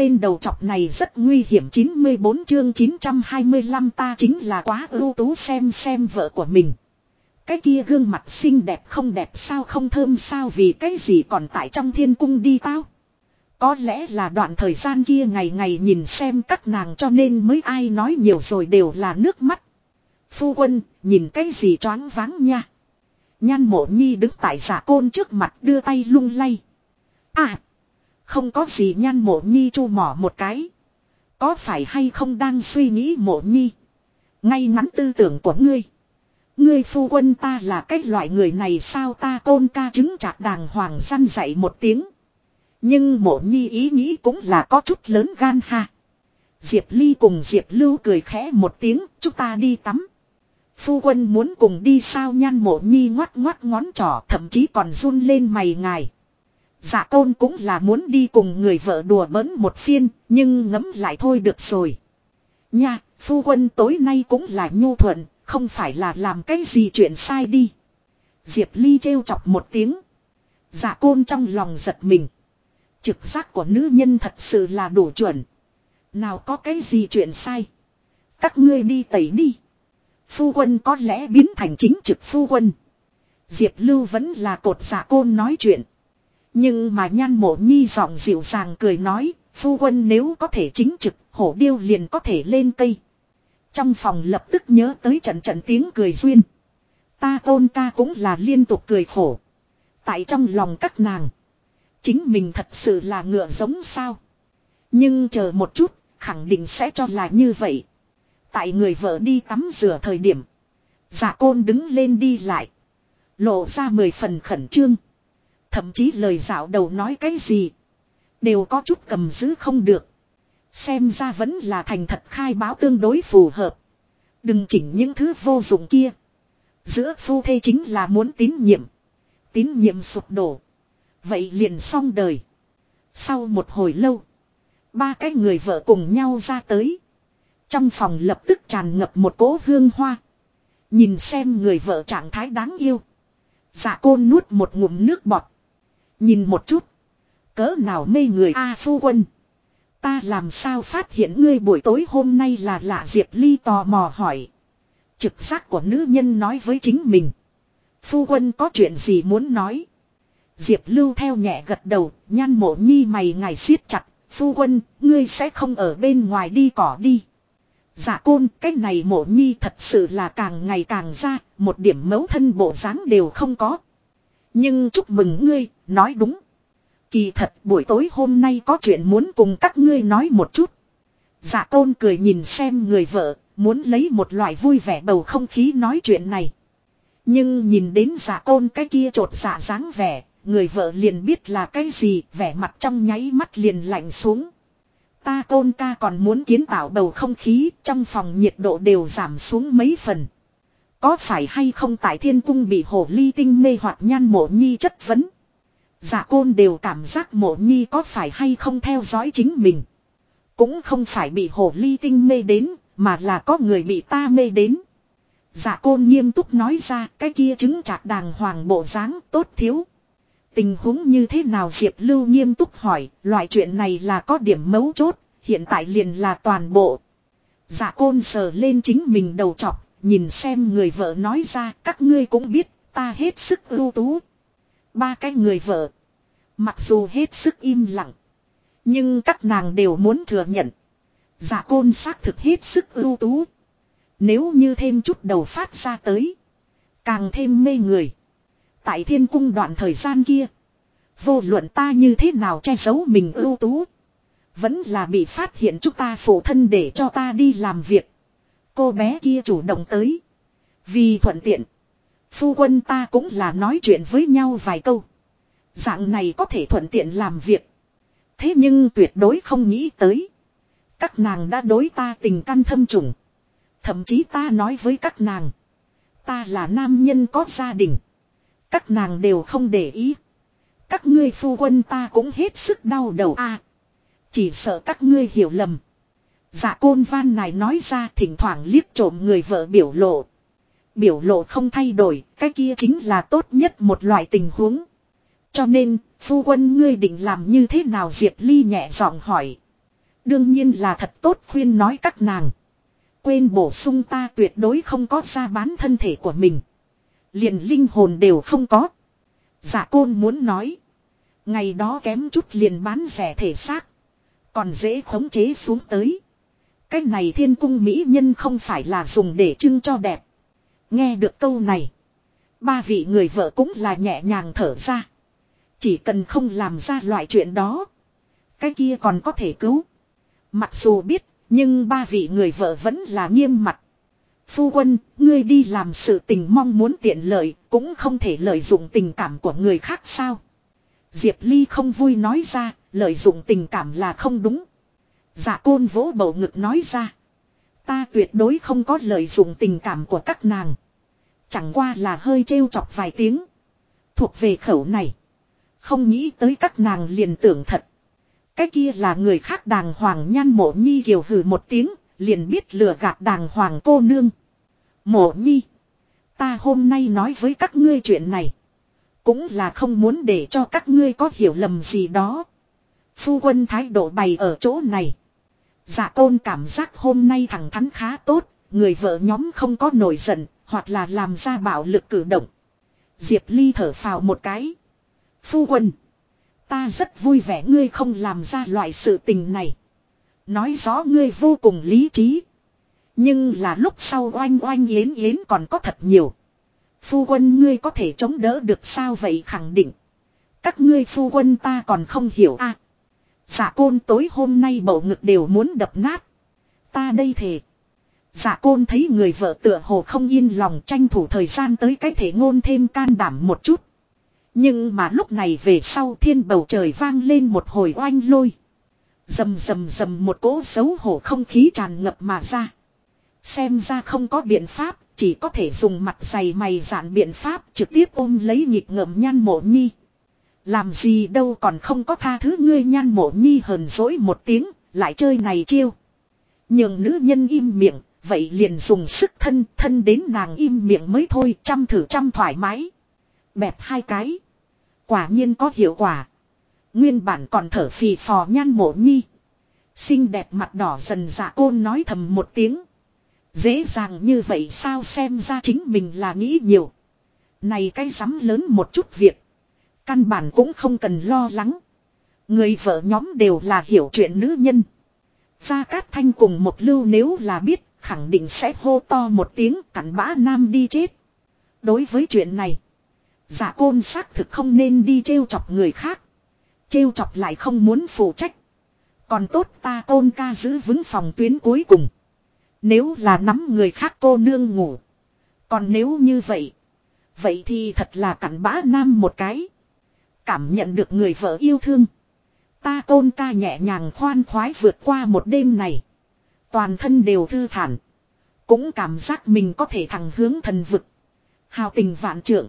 tên đầu chọc này rất nguy hiểm 94 chương 925 ta chính là quá ưu tú xem xem vợ của mình. Cái kia gương mặt xinh đẹp không đẹp sao không thơm sao vì cái gì còn tại trong thiên cung đi tao. Có lẽ là đoạn thời gian kia ngày ngày nhìn xem các nàng cho nên mới ai nói nhiều rồi đều là nước mắt. Phu quân, nhìn cái gì choáng váng nha. Nhan mộ nhi đứng tại giả côn trước mặt đưa tay lung lay. À, không có gì nhan mộ nhi chu mỏ một cái. Có phải hay không đang suy nghĩ mộ nhi. Ngay ngắn tư tưởng của ngươi. Ngươi phu quân ta là cái loại người này sao ta côn ca chứng trạc đàng hoàng săn dạy một tiếng. Nhưng mộ nhi ý nghĩ cũng là có chút lớn gan ha. Diệp Ly cùng Diệp Lưu cười khẽ một tiếng, chúng ta đi tắm. Phu quân muốn cùng đi sao nhan mộ nhi ngoắt ngoắt ngón trỏ thậm chí còn run lên mày ngài. Dạ tôn cũng là muốn đi cùng người vợ đùa bỡn một phiên, nhưng ngấm lại thôi được rồi. Nha, phu quân tối nay cũng là nhu thuận, không phải là làm cái gì chuyện sai đi. Diệp Ly trêu chọc một tiếng. Dạ côn trong lòng giật mình. Trực giác của nữ nhân thật sự là đủ chuẩn. Nào có cái gì chuyện sai. Các ngươi đi tẩy đi. Phu quân có lẽ biến thành chính trực phu quân. Diệp Lưu vẫn là cột giả côn nói chuyện. Nhưng mà nhan mộ nhi giọng dịu dàng cười nói, phu quân nếu có thể chính trực, hổ điêu liền có thể lên cây. Trong phòng lập tức nhớ tới trận trận tiếng cười duyên. Ta tôn ca cũng là liên tục cười khổ. Tại trong lòng các nàng. Chính mình thật sự là ngựa giống sao. Nhưng chờ một chút, khẳng định sẽ cho là như vậy. Tại người vợ đi tắm rửa thời điểm. Giả côn đứng lên đi lại. Lộ ra mười phần khẩn trương. Thậm chí lời dạo đầu nói cái gì. Đều có chút cầm giữ không được. Xem ra vẫn là thành thật khai báo tương đối phù hợp. Đừng chỉnh những thứ vô dụng kia. Giữa phu thê chính là muốn tín nhiệm. Tín nhiệm sụp đổ. Vậy liền xong đời. Sau một hồi lâu. Ba cái người vợ cùng nhau ra tới. Trong phòng lập tức tràn ngập một cỗ hương hoa. Nhìn xem người vợ trạng thái đáng yêu. Dạ côn nuốt một ngụm nước bọt. Nhìn một chút. Cỡ nào mê người A phu quân. Ta làm sao phát hiện ngươi buổi tối hôm nay là lạ Diệp Ly tò mò hỏi. Trực giác của nữ nhân nói với chính mình. Phu quân có chuyện gì muốn nói. Diệp Lưu theo nhẹ gật đầu, nhan mộ nhi mày ngài siết chặt. Phu quân, ngươi sẽ không ở bên ngoài đi cỏ đi. Dạ côn, cái này mộ nhi thật sự là càng ngày càng ra, một điểm mấu thân bộ dáng đều không có. Nhưng chúc mừng ngươi, nói đúng. Kỳ thật buổi tối hôm nay có chuyện muốn cùng các ngươi nói một chút. Dạ tôn cười nhìn xem người vợ, muốn lấy một loại vui vẻ bầu không khí nói chuyện này. Nhưng nhìn đến giả tôn cái kia trột giả dáng vẻ, người vợ liền biết là cái gì, vẻ mặt trong nháy mắt liền lạnh xuống. Ta tôn ca còn muốn kiến tạo bầu không khí, trong phòng nhiệt độ đều giảm xuống mấy phần. Có phải hay không tại thiên cung bị hồ ly tinh mê hoặc nhan mộ nhi chất vấn. Dạ côn đều cảm giác mộ nhi có phải hay không theo dõi chính mình. Cũng không phải bị hồ ly tinh mê đến, mà là có người bị ta mê đến. Dạ côn nghiêm túc nói ra cái kia chứng chạc đàng hoàng bộ dáng tốt thiếu. Tình huống như thế nào Diệp Lưu nghiêm túc hỏi, loại chuyện này là có điểm mấu chốt, hiện tại liền là toàn bộ. Dạ côn sờ lên chính mình đầu chọc, nhìn xem người vợ nói ra, các ngươi cũng biết, ta hết sức ưu tú. Ba cái người vợ. Mặc dù hết sức im lặng. Nhưng các nàng đều muốn thừa nhận. Giả côn xác thực hết sức ưu tú. Nếu như thêm chút đầu phát ra tới. Càng thêm mê người. Tại thiên cung đoạn thời gian kia. Vô luận ta như thế nào che giấu mình ưu tú. Vẫn là bị phát hiện chúng ta phụ thân để cho ta đi làm việc. Cô bé kia chủ động tới. Vì thuận tiện. Phu quân ta cũng là nói chuyện với nhau vài câu. Dạng này có thể thuận tiện làm việc. Thế nhưng tuyệt đối không nghĩ tới. Các nàng đã đối ta tình căn thâm trùng. Thậm chí ta nói với các nàng. Ta là nam nhân có gia đình. Các nàng đều không để ý. Các ngươi phu quân ta cũng hết sức đau đầu a. chỉ sợ các ngươi hiểu lầm. Dạ côn van này nói ra thỉnh thoảng liếc trộm người vợ biểu lộ. Biểu lộ không thay đổi, cái kia chính là tốt nhất một loại tình huống. Cho nên, phu quân ngươi định làm như thế nào Diệp Ly nhẹ giọng hỏi. Đương nhiên là thật tốt khuyên nói các nàng. Quên bổ sung ta tuyệt đối không có ra bán thân thể của mình. liền linh hồn đều không có. Dạ côn muốn nói. Ngày đó kém chút liền bán rẻ thể xác. Còn dễ khống chế xuống tới. Cái này thiên cung mỹ nhân không phải là dùng để trưng cho đẹp. Nghe được câu này. Ba vị người vợ cũng là nhẹ nhàng thở ra. Chỉ cần không làm ra loại chuyện đó. Cái kia còn có thể cứu. Mặc dù biết, nhưng ba vị người vợ vẫn là nghiêm mặt. Phu quân, ngươi đi làm sự tình mong muốn tiện lợi, cũng không thể lợi dụng tình cảm của người khác sao. Diệp Ly không vui nói ra, lợi dụng tình cảm là không đúng. Dạ côn vỗ bầu ngực nói ra. Ta tuyệt đối không có lợi dụng tình cảm của các nàng. Chẳng qua là hơi trêu chọc vài tiếng. Thuộc về khẩu này. Không nghĩ tới các nàng liền tưởng thật. Cái kia là người khác đàng hoàng nhan mộ nhi kiều hừ một tiếng, liền biết lừa gạt đàng hoàng cô nương. Mộ nhi. Ta hôm nay nói với các ngươi chuyện này. Cũng là không muốn để cho các ngươi có hiểu lầm gì đó. Phu quân thái độ bày ở chỗ này. Dạ tôn cảm giác hôm nay thẳng thắn khá tốt, người vợ nhóm không có nổi giận, hoặc là làm ra bạo lực cử động. Diệp Ly thở phào một cái. Phu quân. Ta rất vui vẻ ngươi không làm ra loại sự tình này. Nói rõ ngươi vô cùng lý trí. Nhưng là lúc sau oanh oanh yến yến còn có thật nhiều. Phu quân ngươi có thể chống đỡ được sao vậy khẳng định. Các ngươi phu quân ta còn không hiểu a. À, dạ côn tối hôm nay bầu ngực đều muốn đập nát. Ta đây thề. Dạ côn thấy người vợ tựa hồ không yên lòng tranh thủ thời gian tới cái thể ngôn thêm can đảm một chút. Nhưng mà lúc này về sau thiên bầu trời vang lên một hồi oanh lôi. Dầm dầm dầm một cỗ xấu hổ không khí tràn ngập mà ra. Xem ra không có biện pháp, chỉ có thể dùng mặt dày mày dạn biện pháp trực tiếp ôm lấy nhịp ngậm nhan mộ nhi. Làm gì đâu còn không có tha thứ ngươi nhan mộ nhi hờn dỗi một tiếng, lại chơi này chiêu. Nhưng nữ nhân im miệng, vậy liền dùng sức thân thân đến nàng im miệng mới thôi, chăm thử chăm thoải mái. Bẹp hai cái. Quả nhiên có hiệu quả. Nguyên bản còn thở phì phò nhan mộ nhi. Xinh đẹp mặt đỏ dần dạ côn nói thầm một tiếng. Dễ dàng như vậy sao xem ra chính mình là nghĩ nhiều. Này cái rắm lớn một chút việc. Căn bản cũng không cần lo lắng. Người vợ nhóm đều là hiểu chuyện nữ nhân. Gia Cát Thanh cùng một lưu nếu là biết, khẳng định sẽ hô to một tiếng, cặn bã nam đi chết. Đối với chuyện này. Giả côn xác thực không nên đi trêu chọc người khác. Trêu chọc lại không muốn phụ trách. Còn tốt ta côn ca giữ vững phòng tuyến cuối cùng. Nếu là nắm người khác cô nương ngủ. Còn nếu như vậy. Vậy thì thật là cặn bã nam một cái. Cảm nhận được người vợ yêu thương. Ta tôn ca nhẹ nhàng khoan khoái vượt qua một đêm này. Toàn thân đều thư thản. Cũng cảm giác mình có thể thẳng hướng thần vực. Hào tình vạn trượng.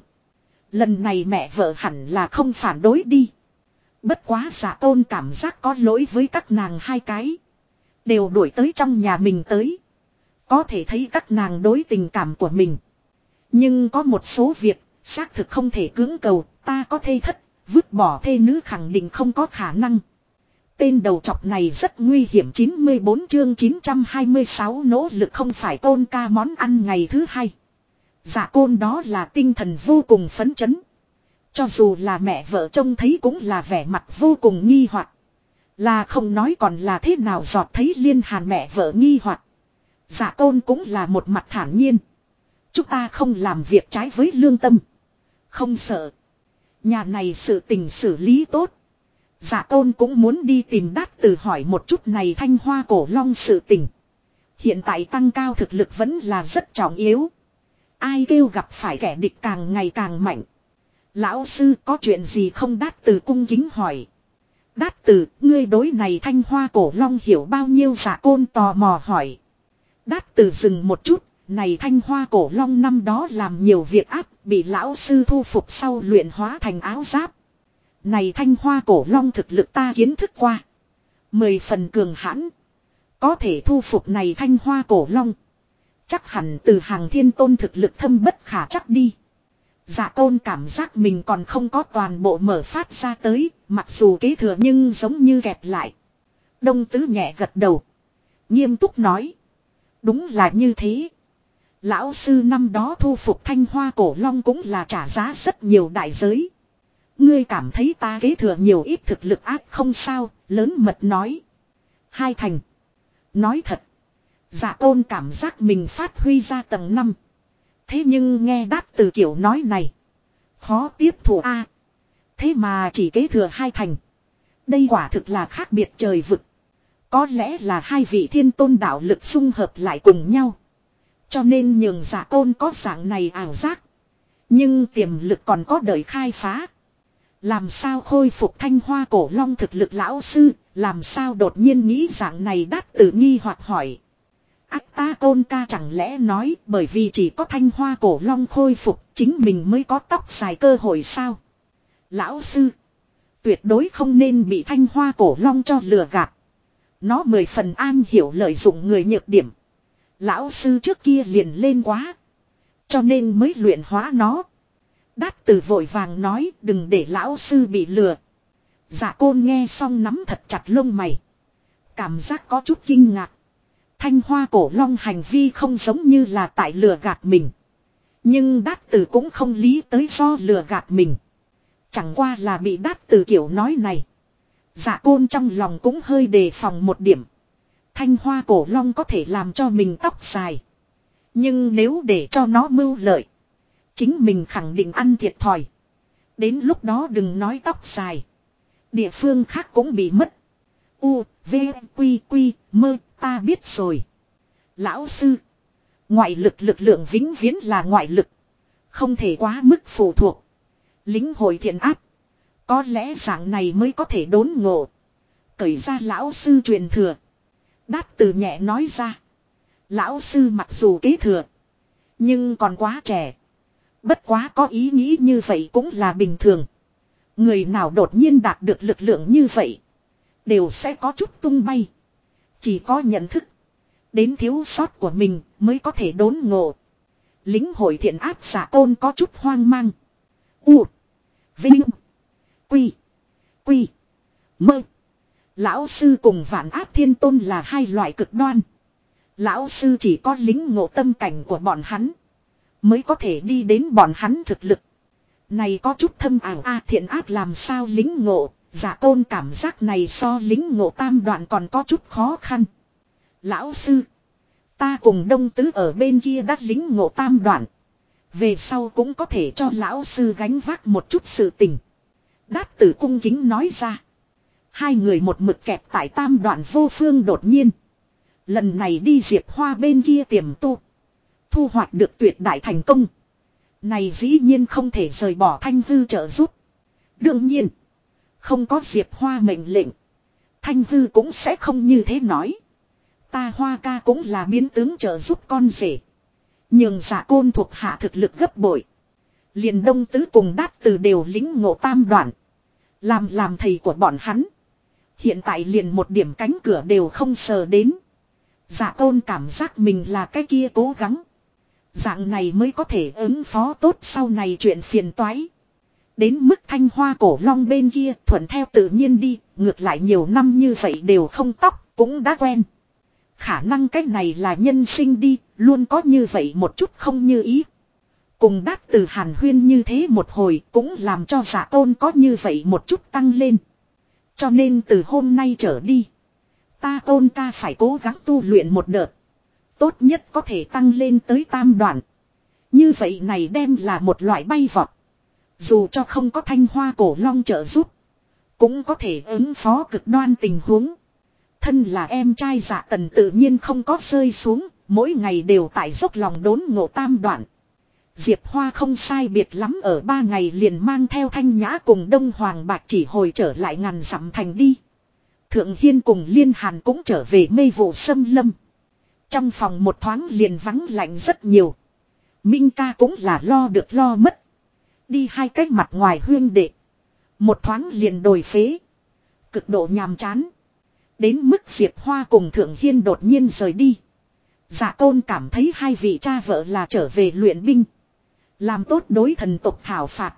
Lần này mẹ vợ hẳn là không phản đối đi. Bất quá giả tôn cảm giác có lỗi với các nàng hai cái. Đều đuổi tới trong nhà mình tới. Có thể thấy các nàng đối tình cảm của mình. Nhưng có một số việc, xác thực không thể cưỡng cầu, ta có thê thất, vứt bỏ thê nữ khẳng định không có khả năng. Tên đầu chọc này rất nguy hiểm 94 chương 926 nỗ lực không phải tôn ca món ăn ngày thứ hai. Dạ côn đó là tinh thần vô cùng phấn chấn. Cho dù là mẹ vợ trông thấy cũng là vẻ mặt vô cùng nghi hoặc Là không nói còn là thế nào giọt thấy liên hàn mẹ vợ nghi hoặc Dạ côn cũng là một mặt thản nhiên. Chúng ta không làm việc trái với lương tâm. Không sợ. Nhà này sự tình xử lý tốt. giả tôn cũng muốn đi tìm đát từ hỏi một chút này thanh hoa cổ long sự tình. Hiện tại tăng cao thực lực vẫn là rất trọng yếu. Ai kêu gặp phải kẻ địch càng ngày càng mạnh. Lão sư có chuyện gì không đát từ cung kính hỏi. Đát từ, ngươi đối này thanh hoa cổ long hiểu bao nhiêu giả côn tò mò hỏi. Đát từ dừng một chút, này thanh hoa cổ long năm đó làm nhiều việc áp, bị lão sư thu phục sau luyện hóa thành áo giáp. Này thanh hoa cổ long thực lực ta kiến thức qua. Mười phần cường hãn. Có thể thu phục này thanh hoa cổ long. Chắc hẳn từ hàng thiên tôn thực lực thâm bất khả chắc đi. Dạ tôn cảm giác mình còn không có toàn bộ mở phát ra tới, mặc dù kế thừa nhưng giống như kẹp lại. Đông tứ nhẹ gật đầu. Nghiêm túc nói. Đúng là như thế. Lão sư năm đó thu phục thanh hoa cổ long cũng là trả giá rất nhiều đại giới. Ngươi cảm thấy ta kế thừa nhiều ít thực lực ác không sao, lớn mật nói. Hai thành. Nói thật. Dạ tôn cảm giác mình phát huy ra tầng 5. Thế nhưng nghe đát từ kiểu nói này. Khó tiếp thủ A. thế mà chỉ kế thừa hai thành. Đây quả thực là khác biệt trời vực. Có lẽ là hai vị thiên tôn đạo lực xung hợp lại cùng nhau. Cho nên nhường giả tôn có dạng này ảo giác. Nhưng tiềm lực còn có đời khai phá. Làm sao khôi phục thanh hoa cổ long thực lực lão sư, làm sao đột nhiên nghĩ dạng này đắt tự nghi hoặc hỏi. Ác ta tôn ca chẳng lẽ nói bởi vì chỉ có thanh hoa cổ long khôi phục chính mình mới có tóc dài cơ hội sao. Lão sư, tuyệt đối không nên bị thanh hoa cổ long cho lừa gạt. Nó mười phần an hiểu lợi dụng người nhược điểm. Lão sư trước kia liền lên quá. Cho nên mới luyện hóa nó. Đát tử vội vàng nói, đừng để lão sư bị lừa. Dạ côn nghe xong nắm thật chặt lông mày. Cảm giác có chút kinh ngạc. Thanh hoa cổ long hành vi không giống như là tại lừa gạt mình. Nhưng đát tử cũng không lý tới do lừa gạt mình. Chẳng qua là bị đát tử kiểu nói này. Dạ côn trong lòng cũng hơi đề phòng một điểm. Thanh hoa cổ long có thể làm cho mình tóc dài. Nhưng nếu để cho nó mưu lợi. Chính mình khẳng định ăn thiệt thòi. Đến lúc đó đừng nói tóc dài. Địa phương khác cũng bị mất. U, V, Quy, Quy, mơ, ta biết rồi. Lão sư. Ngoại lực lực lượng vĩnh viễn là ngoại lực. Không thể quá mức phụ thuộc. Lính hồi thiện áp. Có lẽ dạng này mới có thể đốn ngộ. Cởi ra lão sư truyền thừa. Đát từ nhẹ nói ra. Lão sư mặc dù kế thừa. Nhưng còn quá trẻ. Bất quá có ý nghĩ như vậy cũng là bình thường. Người nào đột nhiên đạt được lực lượng như vậy. Đều sẽ có chút tung bay. Chỉ có nhận thức. Đến thiếu sót của mình mới có thể đốn ngộ. Lính hội thiện áp giả tôn có chút hoang mang. U. Vinh. Quy. Quy. Mơ. Lão sư cùng vạn áp thiên tôn là hai loại cực đoan. Lão sư chỉ có lính ngộ tâm cảnh của bọn hắn. Mới có thể đi đến bọn hắn thực lực. Này có chút thâm ảo, a thiện ác làm sao lính ngộ. Giả tôn cảm giác này so lính ngộ tam đoạn còn có chút khó khăn. Lão sư. Ta cùng đông tứ ở bên kia đắt lính ngộ tam đoạn. Về sau cũng có thể cho lão sư gánh vác một chút sự tình. Đát tử cung kính nói ra. Hai người một mực kẹp tại tam đoạn vô phương đột nhiên. Lần này đi diệp hoa bên kia tiềm tu. Thu hoạch được tuyệt đại thành công. Này dĩ nhiên không thể rời bỏ thanh hư trợ giúp. Đương nhiên. Không có diệp hoa mệnh lệnh. Thanh hư cũng sẽ không như thế nói. Ta hoa ca cũng là biến tướng trợ giúp con rể. nhưng giả côn thuộc hạ thực lực gấp bội. liền đông tứ cùng đát từ đều lính ngộ tam đoạn. Làm làm thầy của bọn hắn. Hiện tại liền một điểm cánh cửa đều không sờ đến. Giả tôn cảm giác mình là cái kia cố gắng. Dạng này mới có thể ứng phó tốt sau này chuyện phiền toái. Đến mức thanh hoa cổ long bên kia thuận theo tự nhiên đi, ngược lại nhiều năm như vậy đều không tóc, cũng đã quen. Khả năng cách này là nhân sinh đi, luôn có như vậy một chút không như ý. Cùng đát từ hàn huyên như thế một hồi cũng làm cho giả tôn có như vậy một chút tăng lên. Cho nên từ hôm nay trở đi, ta tôn ca phải cố gắng tu luyện một đợt. Tốt nhất có thể tăng lên tới tam đoạn. Như vậy này đem là một loại bay vọt. Dù cho không có thanh hoa cổ long trợ giúp. Cũng có thể ứng phó cực đoan tình huống. Thân là em trai dạ tần tự nhiên không có rơi xuống. Mỗi ngày đều tại dốc lòng đốn ngộ tam đoạn. Diệp Hoa không sai biệt lắm ở ba ngày liền mang theo thanh nhã cùng Đông Hoàng Bạc chỉ hồi trở lại ngàn dặm thành đi. Thượng Hiên cùng Liên Hàn cũng trở về mê vụ sâm lâm. Trong phòng một thoáng liền vắng lạnh rất nhiều. Minh ca cũng là lo được lo mất. Đi hai cách mặt ngoài huyên đệ. Một thoáng liền đổi phế. Cực độ nhàm chán. Đến mức Diệp Hoa cùng Thượng Hiên đột nhiên rời đi. Dạ Côn cảm thấy hai vị cha vợ là trở về luyện binh. Làm tốt đối thần tộc thảo phạt.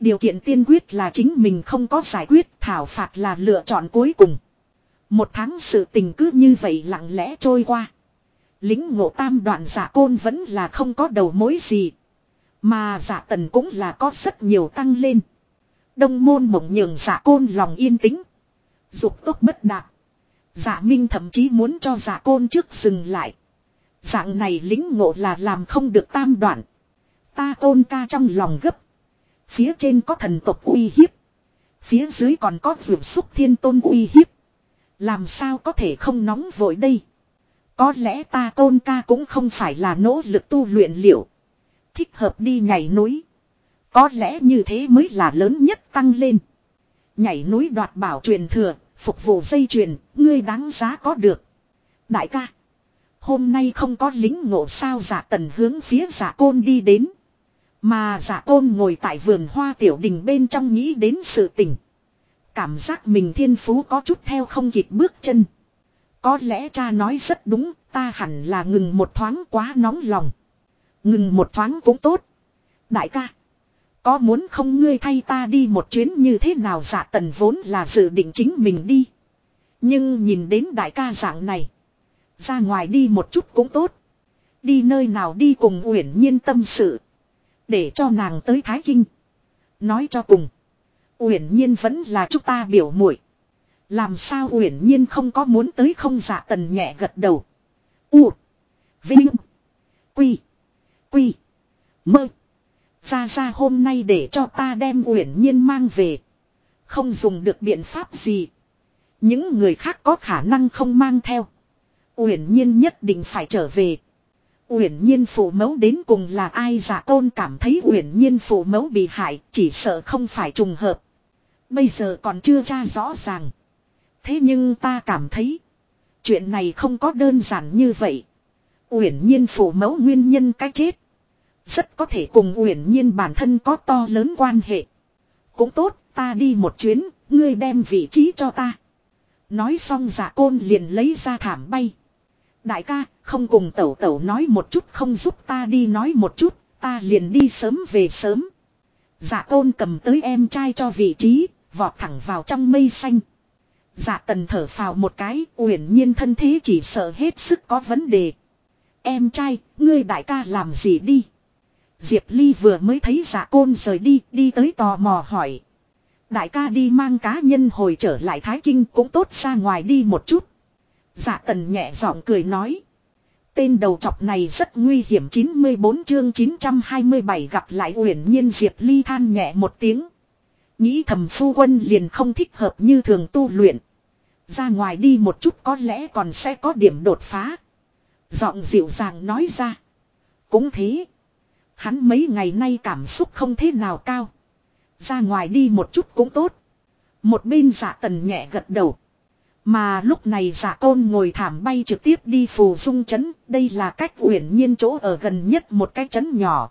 Điều kiện tiên quyết là chính mình không có giải quyết, thảo phạt là lựa chọn cuối cùng. Một tháng sự tình cứ như vậy lặng lẽ trôi qua. Lính ngộ tam đoạn giả côn vẫn là không có đầu mối gì. Mà giả tần cũng là có rất nhiều tăng lên. Đông môn mộng nhường giả côn lòng yên tĩnh. Dục tốt bất đạt. Giả minh thậm chí muốn cho giả côn trước dừng lại. Dạng này lính ngộ là làm không được tam đoạn. Ta tôn ca trong lòng gấp. Phía trên có thần tộc uy hiếp. Phía dưới còn có vượt xúc thiên tôn uy hiếp. Làm sao có thể không nóng vội đây. Có lẽ ta tôn ca cũng không phải là nỗ lực tu luyện liệu. Thích hợp đi nhảy núi. Có lẽ như thế mới là lớn nhất tăng lên. Nhảy núi đoạt bảo truyền thừa, phục vụ dây chuyền, ngươi đáng giá có được. Đại ca. Hôm nay không có lính ngộ sao giả tần hướng phía giả côn đi đến. Mà giả tôn ngồi tại vườn hoa tiểu đình bên trong nghĩ đến sự tình. Cảm giác mình thiên phú có chút theo không kịp bước chân. Có lẽ cha nói rất đúng, ta hẳn là ngừng một thoáng quá nóng lòng. Ngừng một thoáng cũng tốt. Đại ca. Có muốn không ngươi thay ta đi một chuyến như thế nào giả tần vốn là dự định chính mình đi. Nhưng nhìn đến đại ca dạng này. Ra ngoài đi một chút cũng tốt. Đi nơi nào đi cùng uyển nhiên tâm sự. Để cho nàng tới Thái Kinh. Nói cho cùng. Uyển nhiên vẫn là chúng ta biểu muội Làm sao uyển nhiên không có muốn tới không giả tần nhẹ gật đầu. U. Vinh. Quy. Quy. Mơ. Ra ra hôm nay để cho ta đem uyển nhiên mang về. Không dùng được biện pháp gì. Những người khác có khả năng không mang theo. Uyển nhiên nhất định phải trở về. Uyển nhiên phụ mẫu đến cùng là ai giả tôn cảm thấy uyển nhiên phụ mẫu bị hại chỉ sợ không phải trùng hợp. Bây giờ còn chưa tra rõ ràng. Thế nhưng ta cảm thấy. Chuyện này không có đơn giản như vậy. Uyển nhiên phụ mẫu nguyên nhân cái chết. Rất có thể cùng uyển nhiên bản thân có to lớn quan hệ. Cũng tốt, ta đi một chuyến, ngươi đem vị trí cho ta. Nói xong giả côn liền lấy ra thảm bay. Đại ca, không cùng tẩu tẩu nói một chút không giúp ta đi nói một chút, ta liền đi sớm về sớm. Dạ tôn cầm tới em trai cho vị trí, vọt thẳng vào trong mây xanh. Dạ tần thở phào một cái, uyển nhiên thân thế chỉ sợ hết sức có vấn đề. Em trai, ngươi đại ca làm gì đi? Diệp Ly vừa mới thấy dạ côn rời đi, đi tới tò mò hỏi. Đại ca đi mang cá nhân hồi trở lại Thái Kinh cũng tốt ra ngoài đi một chút. Dạ tần nhẹ giọng cười nói. Tên đầu chọc này rất nguy hiểm 94 chương 927 gặp lại uyển nhiên Diệp Ly than nhẹ một tiếng. Nghĩ thầm phu quân liền không thích hợp như thường tu luyện. Ra ngoài đi một chút có lẽ còn sẽ có điểm đột phá. Giọng dịu dàng nói ra. Cũng thế. Hắn mấy ngày nay cảm xúc không thế nào cao. Ra ngoài đi một chút cũng tốt. Một bên dạ tần nhẹ gật đầu. Mà lúc này giả côn ngồi thảm bay trực tiếp đi phù dung chấn, đây là cách uyển nhiên chỗ ở gần nhất một cái chấn nhỏ.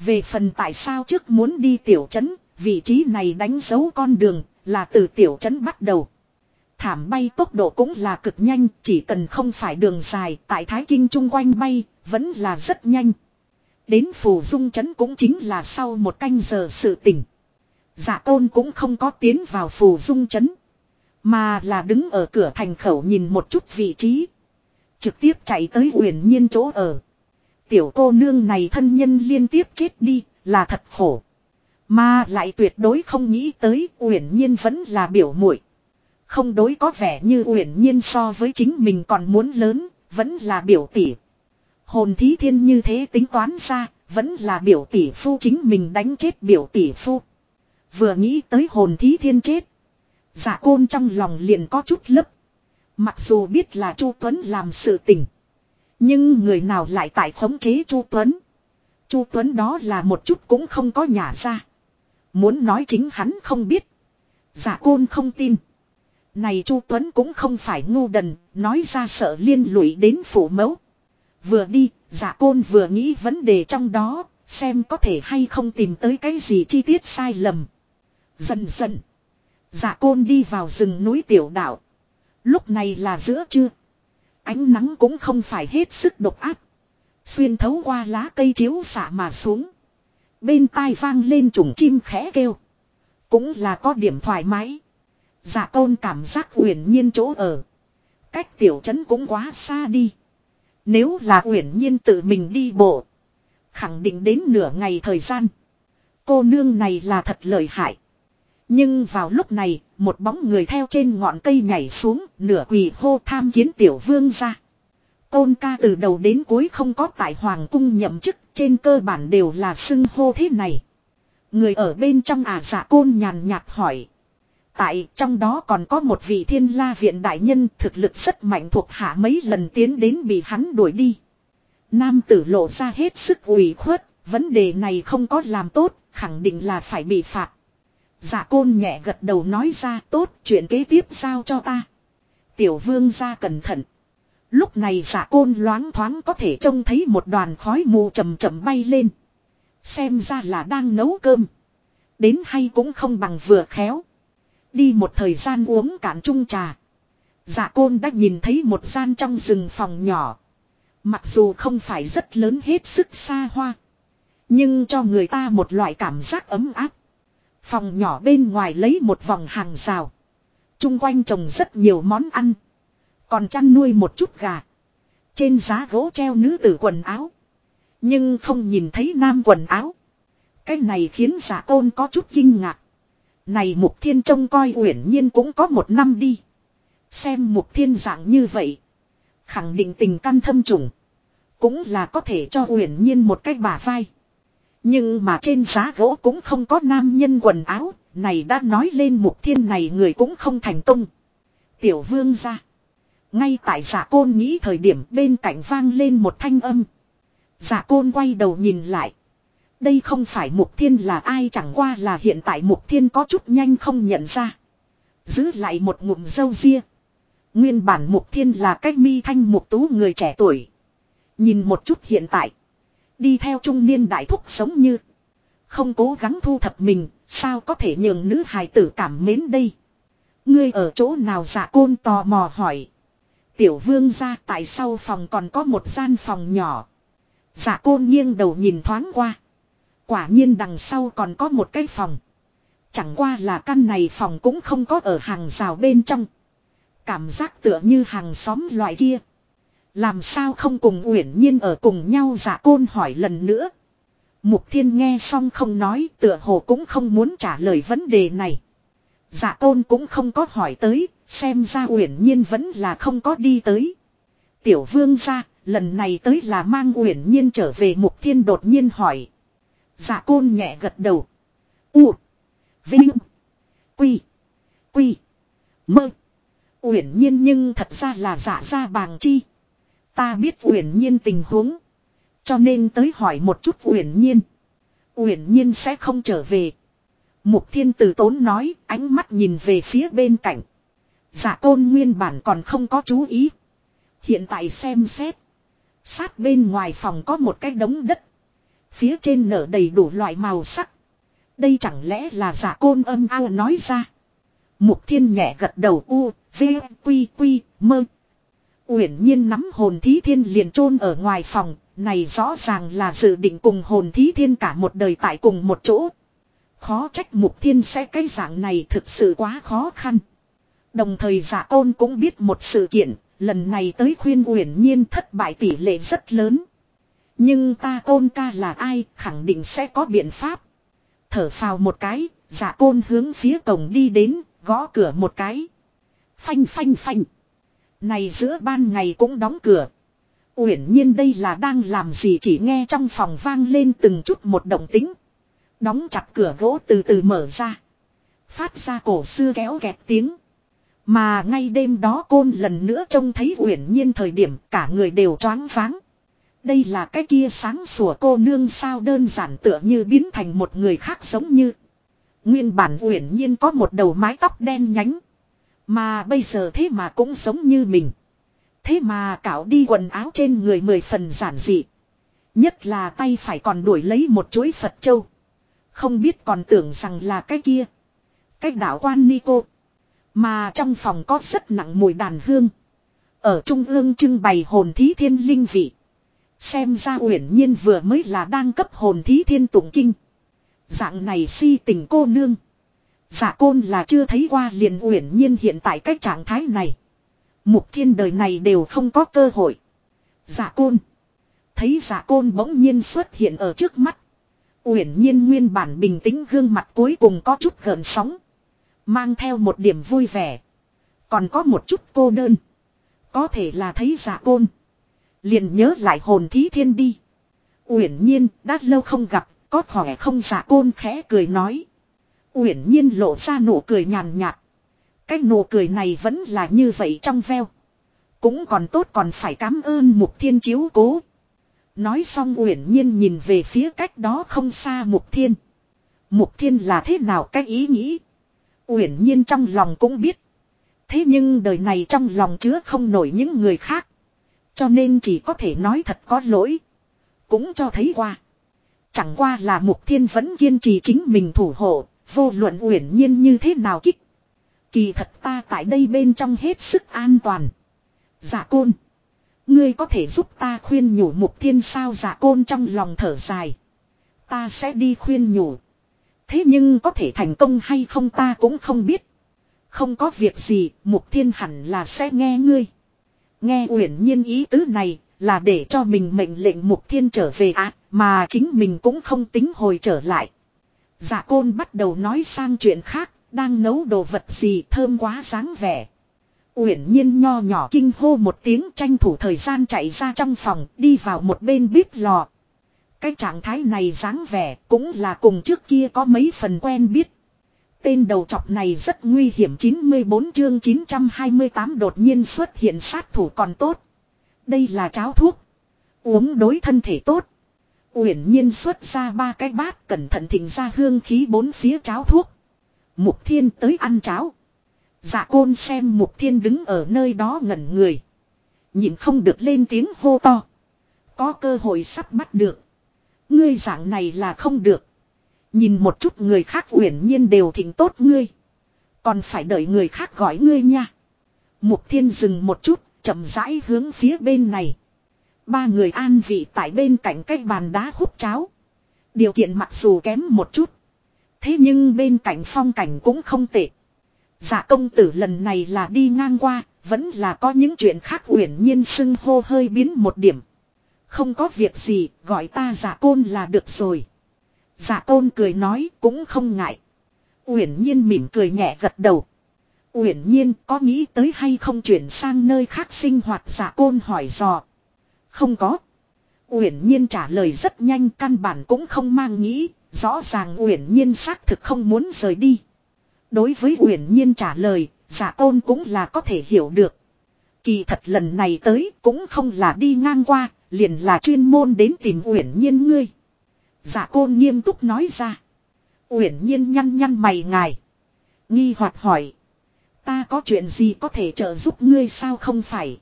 Về phần tại sao trước muốn đi tiểu chấn, vị trí này đánh dấu con đường, là từ tiểu chấn bắt đầu. Thảm bay tốc độ cũng là cực nhanh, chỉ cần không phải đường dài, tại Thái Kinh chung quanh bay, vẫn là rất nhanh. Đến phù dung chấn cũng chính là sau một canh giờ sự tỉnh. Giả tôn cũng không có tiến vào phù dung chấn. Mà là đứng ở cửa thành khẩu nhìn một chút vị trí. Trực tiếp chạy tới uyển nhiên chỗ ở. Tiểu cô nương này thân nhân liên tiếp chết đi, là thật khổ. Mà lại tuyệt đối không nghĩ tới uyển nhiên vẫn là biểu muội Không đối có vẻ như uyển nhiên so với chính mình còn muốn lớn, vẫn là biểu tỷ. Hồn thí thiên như thế tính toán ra, vẫn là biểu tỷ phu chính mình đánh chết biểu tỷ phu. Vừa nghĩ tới hồn thí thiên chết. Dạ côn trong lòng liền có chút lấp. Mặc dù biết là Chu Tuấn làm sự tình. Nhưng người nào lại tại khống chế Chu Tuấn. Chu Tuấn đó là một chút cũng không có nhả ra. Muốn nói chính hắn không biết. Dạ côn không tin. Này Chu Tuấn cũng không phải ngu đần, nói ra sợ liên lụy đến phủ mẫu. Vừa đi, giả côn vừa nghĩ vấn đề trong đó, xem có thể hay không tìm tới cái gì chi tiết sai lầm. Dần dần. Dạ côn đi vào rừng núi tiểu đảo. Lúc này là giữa trưa. Ánh nắng cũng không phải hết sức độc áp. Xuyên thấu qua lá cây chiếu xạ mà xuống. Bên tai vang lên trùng chim khẽ kêu. Cũng là có điểm thoải mái. Dạ tôn cảm giác uyển nhiên chỗ ở. Cách tiểu trấn cũng quá xa đi. Nếu là uyển nhiên tự mình đi bộ. Khẳng định đến nửa ngày thời gian. Cô nương này là thật lợi hại. Nhưng vào lúc này, một bóng người theo trên ngọn cây nhảy xuống, nửa quỳ hô tham kiến tiểu vương ra. Côn ca từ đầu đến cuối không có tại hoàng cung nhậm chức, trên cơ bản đều là xưng hô thế này. Người ở bên trong ả à dạ côn nhàn nhạt hỏi. Tại trong đó còn có một vị thiên la viện đại nhân thực lực rất mạnh thuộc hạ mấy lần tiến đến bị hắn đuổi đi. Nam tử lộ ra hết sức ủy khuất, vấn đề này không có làm tốt, khẳng định là phải bị phạt. Dạ côn nhẹ gật đầu nói ra, tốt, chuyện kế tiếp giao cho ta. Tiểu vương ra cẩn thận. Lúc này dạ côn loáng thoáng có thể trông thấy một đoàn khói mù chầm chậm bay lên. Xem ra là đang nấu cơm. Đến hay cũng không bằng vừa khéo. Đi một thời gian uống cạn chung trà. Dạ côn đã nhìn thấy một gian trong rừng phòng nhỏ. Mặc dù không phải rất lớn hết sức xa hoa. Nhưng cho người ta một loại cảm giác ấm áp. Phòng nhỏ bên ngoài lấy một vòng hàng rào. Trung quanh trồng rất nhiều món ăn. Còn chăn nuôi một chút gà. Trên giá gỗ treo nữ tử quần áo. Nhưng không nhìn thấy nam quần áo. Cái này khiến giả côn có chút kinh ngạc. Này mục thiên trông coi uyển nhiên cũng có một năm đi. Xem mục thiên dạng như vậy. Khẳng định tình căn thâm trùng. Cũng là có thể cho uyển nhiên một cách bả vai. Nhưng mà trên giá gỗ cũng không có nam nhân quần áo. Này đã nói lên mục thiên này người cũng không thành công. Tiểu vương ra. Ngay tại giả côn nghĩ thời điểm bên cạnh vang lên một thanh âm. Giả côn quay đầu nhìn lại. Đây không phải mục thiên là ai chẳng qua là hiện tại mục thiên có chút nhanh không nhận ra. Giữ lại một ngụm dâu ria. Nguyên bản mục thiên là cách mi thanh mục tú người trẻ tuổi. Nhìn một chút hiện tại. Đi theo trung niên đại thúc sống như. Không cố gắng thu thập mình, sao có thể nhường nữ hài tử cảm mến đây. Ngươi ở chỗ nào giả côn tò mò hỏi. Tiểu vương ra tại sau phòng còn có một gian phòng nhỏ. Giả côn nghiêng đầu nhìn thoáng qua. Quả nhiên đằng sau còn có một cái phòng. Chẳng qua là căn này phòng cũng không có ở hàng rào bên trong. Cảm giác tựa như hàng xóm loại kia. Làm sao không cùng uyển nhiên ở cùng nhau dạ côn hỏi lần nữa. Mục thiên nghe xong không nói tựa hồ cũng không muốn trả lời vấn đề này. Dạ côn cũng không có hỏi tới, xem ra uyển nhiên vẫn là không có đi tới. Tiểu vương ra, lần này tới là mang uyển nhiên trở về mục thiên đột nhiên hỏi. Dạ côn nhẹ gật đầu. U. Vinh. Quy. Quy. Mơ. Uyển nhiên nhưng thật ra là giả ra bàng chi. Ta biết Uyển Nhiên tình huống, cho nên tới hỏi một chút Uyển Nhiên. Uyển Nhiên sẽ không trở về. Mục Thiên Tử tốn nói, ánh mắt nhìn về phía bên cạnh. Giả tôn nguyên bản còn không có chú ý. Hiện tại xem xét. Sát bên ngoài phòng có một cái đống đất. Phía trên nở đầy đủ loại màu sắc. Đây chẳng lẽ là giả côn âm ao nói ra. Mục thiên nhẹ gật đầu u, v, quy, quy, mơ. Uyển nhiên nắm hồn thí thiên liền chôn ở ngoài phòng, này rõ ràng là dự định cùng hồn thí thiên cả một đời tại cùng một chỗ. Khó trách mục thiên sẽ cái dạng này thực sự quá khó khăn. Đồng thời giả ôn cũng biết một sự kiện, lần này tới khuyên uyển nhiên thất bại tỷ lệ rất lớn. Nhưng ta ôn ca là ai, khẳng định sẽ có biện pháp. Thở phào một cái, giả côn hướng phía cổng đi đến, gõ cửa một cái. Phanh phanh phanh. Này giữa ban ngày cũng đóng cửa. Uyển nhiên đây là đang làm gì chỉ nghe trong phòng vang lên từng chút một động tính. Đóng chặt cửa gỗ từ từ mở ra. Phát ra cổ xưa kéo kẹt tiếng. Mà ngay đêm đó côn lần nữa trông thấy uyển nhiên thời điểm cả người đều choáng váng. Đây là cái kia sáng sủa cô nương sao đơn giản tựa như biến thành một người khác giống như. Nguyên bản uyển nhiên có một đầu mái tóc đen nhánh. Mà bây giờ thế mà cũng giống như mình. Thế mà cạo đi quần áo trên người mười phần giản dị. Nhất là tay phải còn đuổi lấy một chuỗi Phật Châu. Không biết còn tưởng rằng là cái kia. Cái đạo quan Nico. Mà trong phòng có rất nặng mùi đàn hương. Ở trung ương trưng bày hồn thí thiên linh vị. Xem ra uyển nhiên vừa mới là đang cấp hồn thí thiên tụng kinh. Dạng này si tình cô nương. Dạ côn là chưa thấy qua liền uyển nhiên hiện tại cái trạng thái này. Mục thiên đời này đều không có cơ hội. Dạ côn. Thấy dạ côn bỗng nhiên xuất hiện ở trước mắt. Uyển nhiên nguyên bản bình tĩnh gương mặt cuối cùng có chút gợn sóng. Mang theo một điểm vui vẻ. Còn có một chút cô đơn. Có thể là thấy dạ côn. Liền nhớ lại hồn thí thiên đi. Uyển nhiên đã lâu không gặp. Có khỏe không dạ côn khẽ cười nói. Uyển nhiên lộ ra nụ cười nhàn nhạt. Cái nụ cười này vẫn là như vậy trong veo. Cũng còn tốt còn phải cảm ơn mục thiên chiếu cố. Nói xong uyển nhiên nhìn về phía cách đó không xa mục thiên. Mục thiên là thế nào cái ý nghĩ. Uyển nhiên trong lòng cũng biết. Thế nhưng đời này trong lòng chứa không nổi những người khác. Cho nên chỉ có thể nói thật có lỗi. Cũng cho thấy qua. Chẳng qua là mục thiên vẫn kiên trì chính mình thủ hộ. Vô luận uyển nhiên như thế nào kích. Kỳ thật ta tại đây bên trong hết sức an toàn. Giả côn. Ngươi có thể giúp ta khuyên nhủ mục thiên sao giả côn trong lòng thở dài. Ta sẽ đi khuyên nhủ. Thế nhưng có thể thành công hay không ta cũng không biết. Không có việc gì, mục thiên hẳn là sẽ nghe ngươi. Nghe uyển nhiên ý tứ này, là để cho mình mệnh lệnh mục thiên trở về á, mà chính mình cũng không tính hồi trở lại. Dạ côn bắt đầu nói sang chuyện khác, đang nấu đồ vật gì thơm quá dáng vẻ. Uyển nhiên nho nhỏ kinh hô một tiếng tranh thủ thời gian chạy ra trong phòng, đi vào một bên bếp lò. Cái trạng thái này dáng vẻ cũng là cùng trước kia có mấy phần quen biết. Tên đầu chọc này rất nguy hiểm 94 chương 928 đột nhiên xuất hiện sát thủ còn tốt. Đây là cháo thuốc. Uống đối thân thể tốt. Uyển nhiên xuất ra ba cái bát cẩn thận thỉnh ra hương khí bốn phía cháo thuốc. Mục thiên tới ăn cháo. Dạ côn xem mục thiên đứng ở nơi đó ngẩn người. Nhìn không được lên tiếng hô to. Có cơ hội sắp bắt được. Ngươi dạng này là không được. Nhìn một chút người khác uyển nhiên đều thỉnh tốt ngươi. Còn phải đợi người khác gọi ngươi nha. Mục thiên dừng một chút, chậm rãi hướng phía bên này. Ba người an vị tại bên cạnh cái bàn đá hút cháo. Điều kiện mặc dù kém một chút. Thế nhưng bên cạnh phong cảnh cũng không tệ. Dạ công tử lần này là đi ngang qua, vẫn là có những chuyện khác uyển nhiên sưng hô hơi biến một điểm. Không có việc gì, gọi ta giả côn là được rồi. Giả côn cười nói cũng không ngại. Uyển nhiên mỉm cười nhẹ gật đầu. Uyển nhiên có nghĩ tới hay không chuyển sang nơi khác sinh hoạt giả côn hỏi dò. Không có. Uyển nhiên trả lời rất nhanh căn bản cũng không mang nghĩ, rõ ràng Uyển nhiên xác thực không muốn rời đi. Đối với Uyển nhiên trả lời, giả tôn cũng là có thể hiểu được. Kỳ thật lần này tới cũng không là đi ngang qua, liền là chuyên môn đến tìm Uyển nhiên ngươi. Giả côn nghiêm túc nói ra. Uyển nhiên nhăn nhăn mày ngài. Nghi hoạt hỏi. Ta có chuyện gì có thể trợ giúp ngươi sao không phải.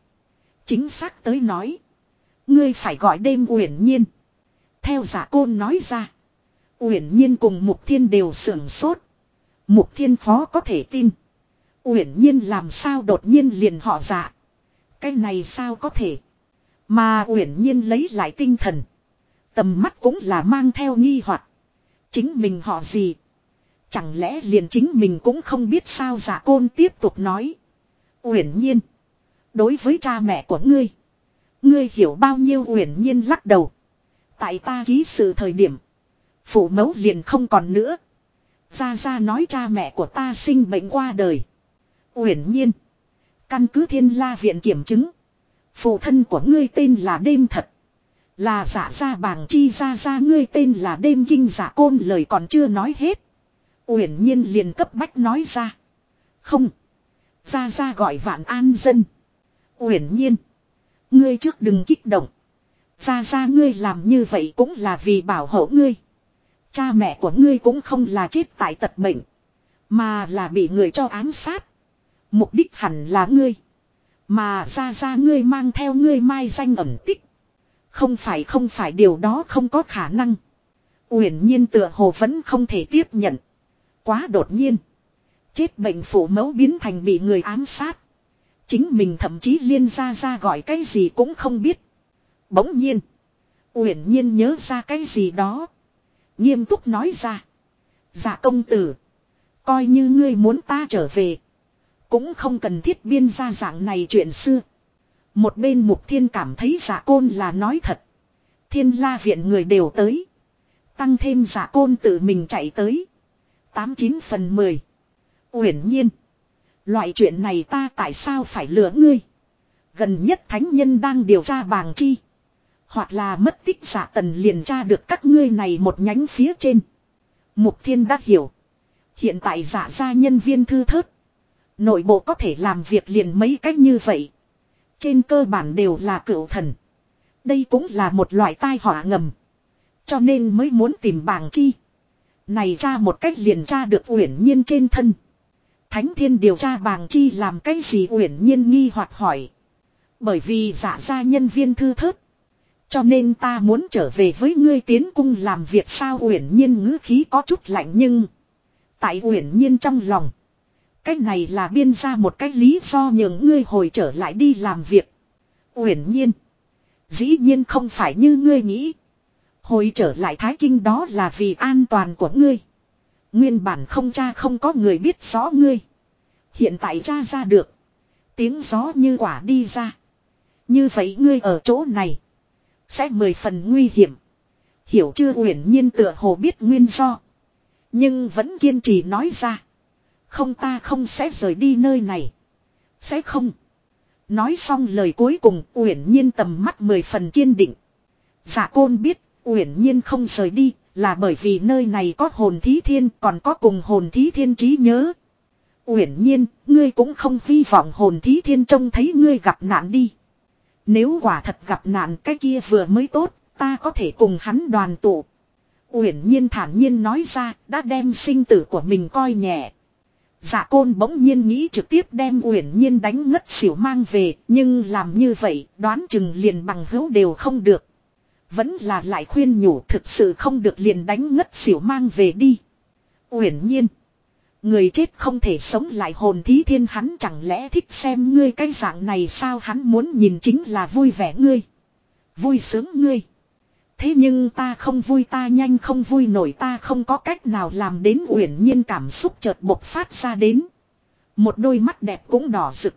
Chính xác tới nói. Ngươi phải gọi đêm uyển nhiên. Theo giả côn nói ra. Uyển nhiên cùng mục thiên đều sưởng sốt. Mục thiên phó có thể tin. Uyển nhiên làm sao đột nhiên liền họ dạ. Cái này sao có thể. Mà uyển nhiên lấy lại tinh thần. Tầm mắt cũng là mang theo nghi hoặc Chính mình họ gì. Chẳng lẽ liền chính mình cũng không biết sao giả côn tiếp tục nói. Uyển nhiên. Đối với cha mẹ của ngươi. Ngươi hiểu bao nhiêu uyển nhiên lắc đầu. Tại ta ký sự thời điểm. Phụ mẫu liền không còn nữa. Ra ra nói cha mẹ của ta sinh bệnh qua đời. Uyển nhiên. Căn cứ thiên la viện kiểm chứng. Phụ thân của ngươi tên là đêm thật. Là giả ra bảng chi ra ra ngươi tên là đêm kinh giả côn, lời còn chưa nói hết. Uyển nhiên liền cấp bách nói ra. Không. Ra ra gọi vạn an dân. Uyển nhiên. Ngươi trước đừng kích động. Ra ra ngươi làm như vậy cũng là vì bảo hộ ngươi. Cha mẹ của ngươi cũng không là chết tại tật bệnh. Mà là bị người cho ám sát. Mục đích hẳn là ngươi. Mà ra ra ngươi mang theo ngươi mai danh ẩn tích. Không phải không phải, điều đó không có khả năng. Uyển nhiên tựa hồ vẫn không thể tiếp nhận. Quá đột nhiên. Chết bệnh phủ mẫu biến thành bị người ám sát. Chính mình thậm chí liên ra ra gọi cái gì cũng không biết. Bỗng nhiên. Uyển nhiên nhớ ra cái gì đó. Nghiêm túc nói ra. Dạ công tử. Coi như ngươi muốn ta trở về. Cũng không cần thiết biên ra dạng này chuyện xưa. Một bên mục thiên cảm thấy giả côn là nói thật. Thiên la viện người đều tới. Tăng thêm giả côn tự mình chạy tới. Tám chín phần mười. Uyển nhiên. Loại chuyện này ta tại sao phải lừa ngươi. Gần nhất thánh nhân đang điều tra bàng chi. Hoặc là mất tích giả tần liền tra được các ngươi này một nhánh phía trên. Mục thiên đã hiểu. Hiện tại giả ra nhân viên thư thớt. Nội bộ có thể làm việc liền mấy cách như vậy. Trên cơ bản đều là cựu thần. Đây cũng là một loại tai họa ngầm. Cho nên mới muốn tìm Bàng chi. Này tra một cách liền tra được uyển nhiên trên thân. Thánh thiên điều tra bàng chi làm cái gì uyển nhiên nghi hoặc hỏi. Bởi vì giả ra nhân viên thư thớt. Cho nên ta muốn trở về với ngươi tiến cung làm việc sao uyển nhiên ngữ khí có chút lạnh nhưng. Tại uyển nhiên trong lòng. Cái này là biên ra một cái lý do nhường ngươi hồi trở lại đi làm việc. Uyển nhiên. Dĩ nhiên không phải như ngươi nghĩ. Hồi trở lại Thái Kinh đó là vì an toàn của ngươi. Nguyên bản không cha không có người biết rõ ngươi. Hiện tại cha ra được. Tiếng gió như quả đi ra. Như vậy ngươi ở chỗ này. Sẽ mười phần nguy hiểm. Hiểu chưa uyển nhiên tựa hồ biết nguyên do. Nhưng vẫn kiên trì nói ra. Không ta không sẽ rời đi nơi này. Sẽ không. Nói xong lời cuối cùng, uyển nhiên tầm mắt mười phần kiên định. giả côn biết, uyển nhiên không rời đi là bởi vì nơi này có hồn thí thiên còn có cùng hồn thí thiên trí nhớ. Uyển nhiên, ngươi cũng không vi vọng hồn thí thiên trông thấy ngươi gặp nạn đi. Nếu quả thật gặp nạn cái kia vừa mới tốt, ta có thể cùng hắn đoàn tụ. Uyển nhiên thản nhiên nói ra, đã đem sinh tử của mình coi nhẹ. Dạ côn bỗng nhiên nghĩ trực tiếp đem uyển nhiên đánh ngất xỉu mang về, nhưng làm như vậy, đoán chừng liền bằng hữu đều không được. Vẫn là lại khuyên nhủ thực sự không được liền đánh ngất xỉu mang về đi. Uyển nhiên. Người chết không thể sống lại hồn thí thiên hắn chẳng lẽ thích xem ngươi cái dạng này sao hắn muốn nhìn chính là vui vẻ ngươi. Vui sướng ngươi. Thế nhưng ta không vui ta nhanh không vui nổi ta không có cách nào làm đến uyển nhiên cảm xúc chợt bộc phát ra đến. Một đôi mắt đẹp cũng đỏ rực.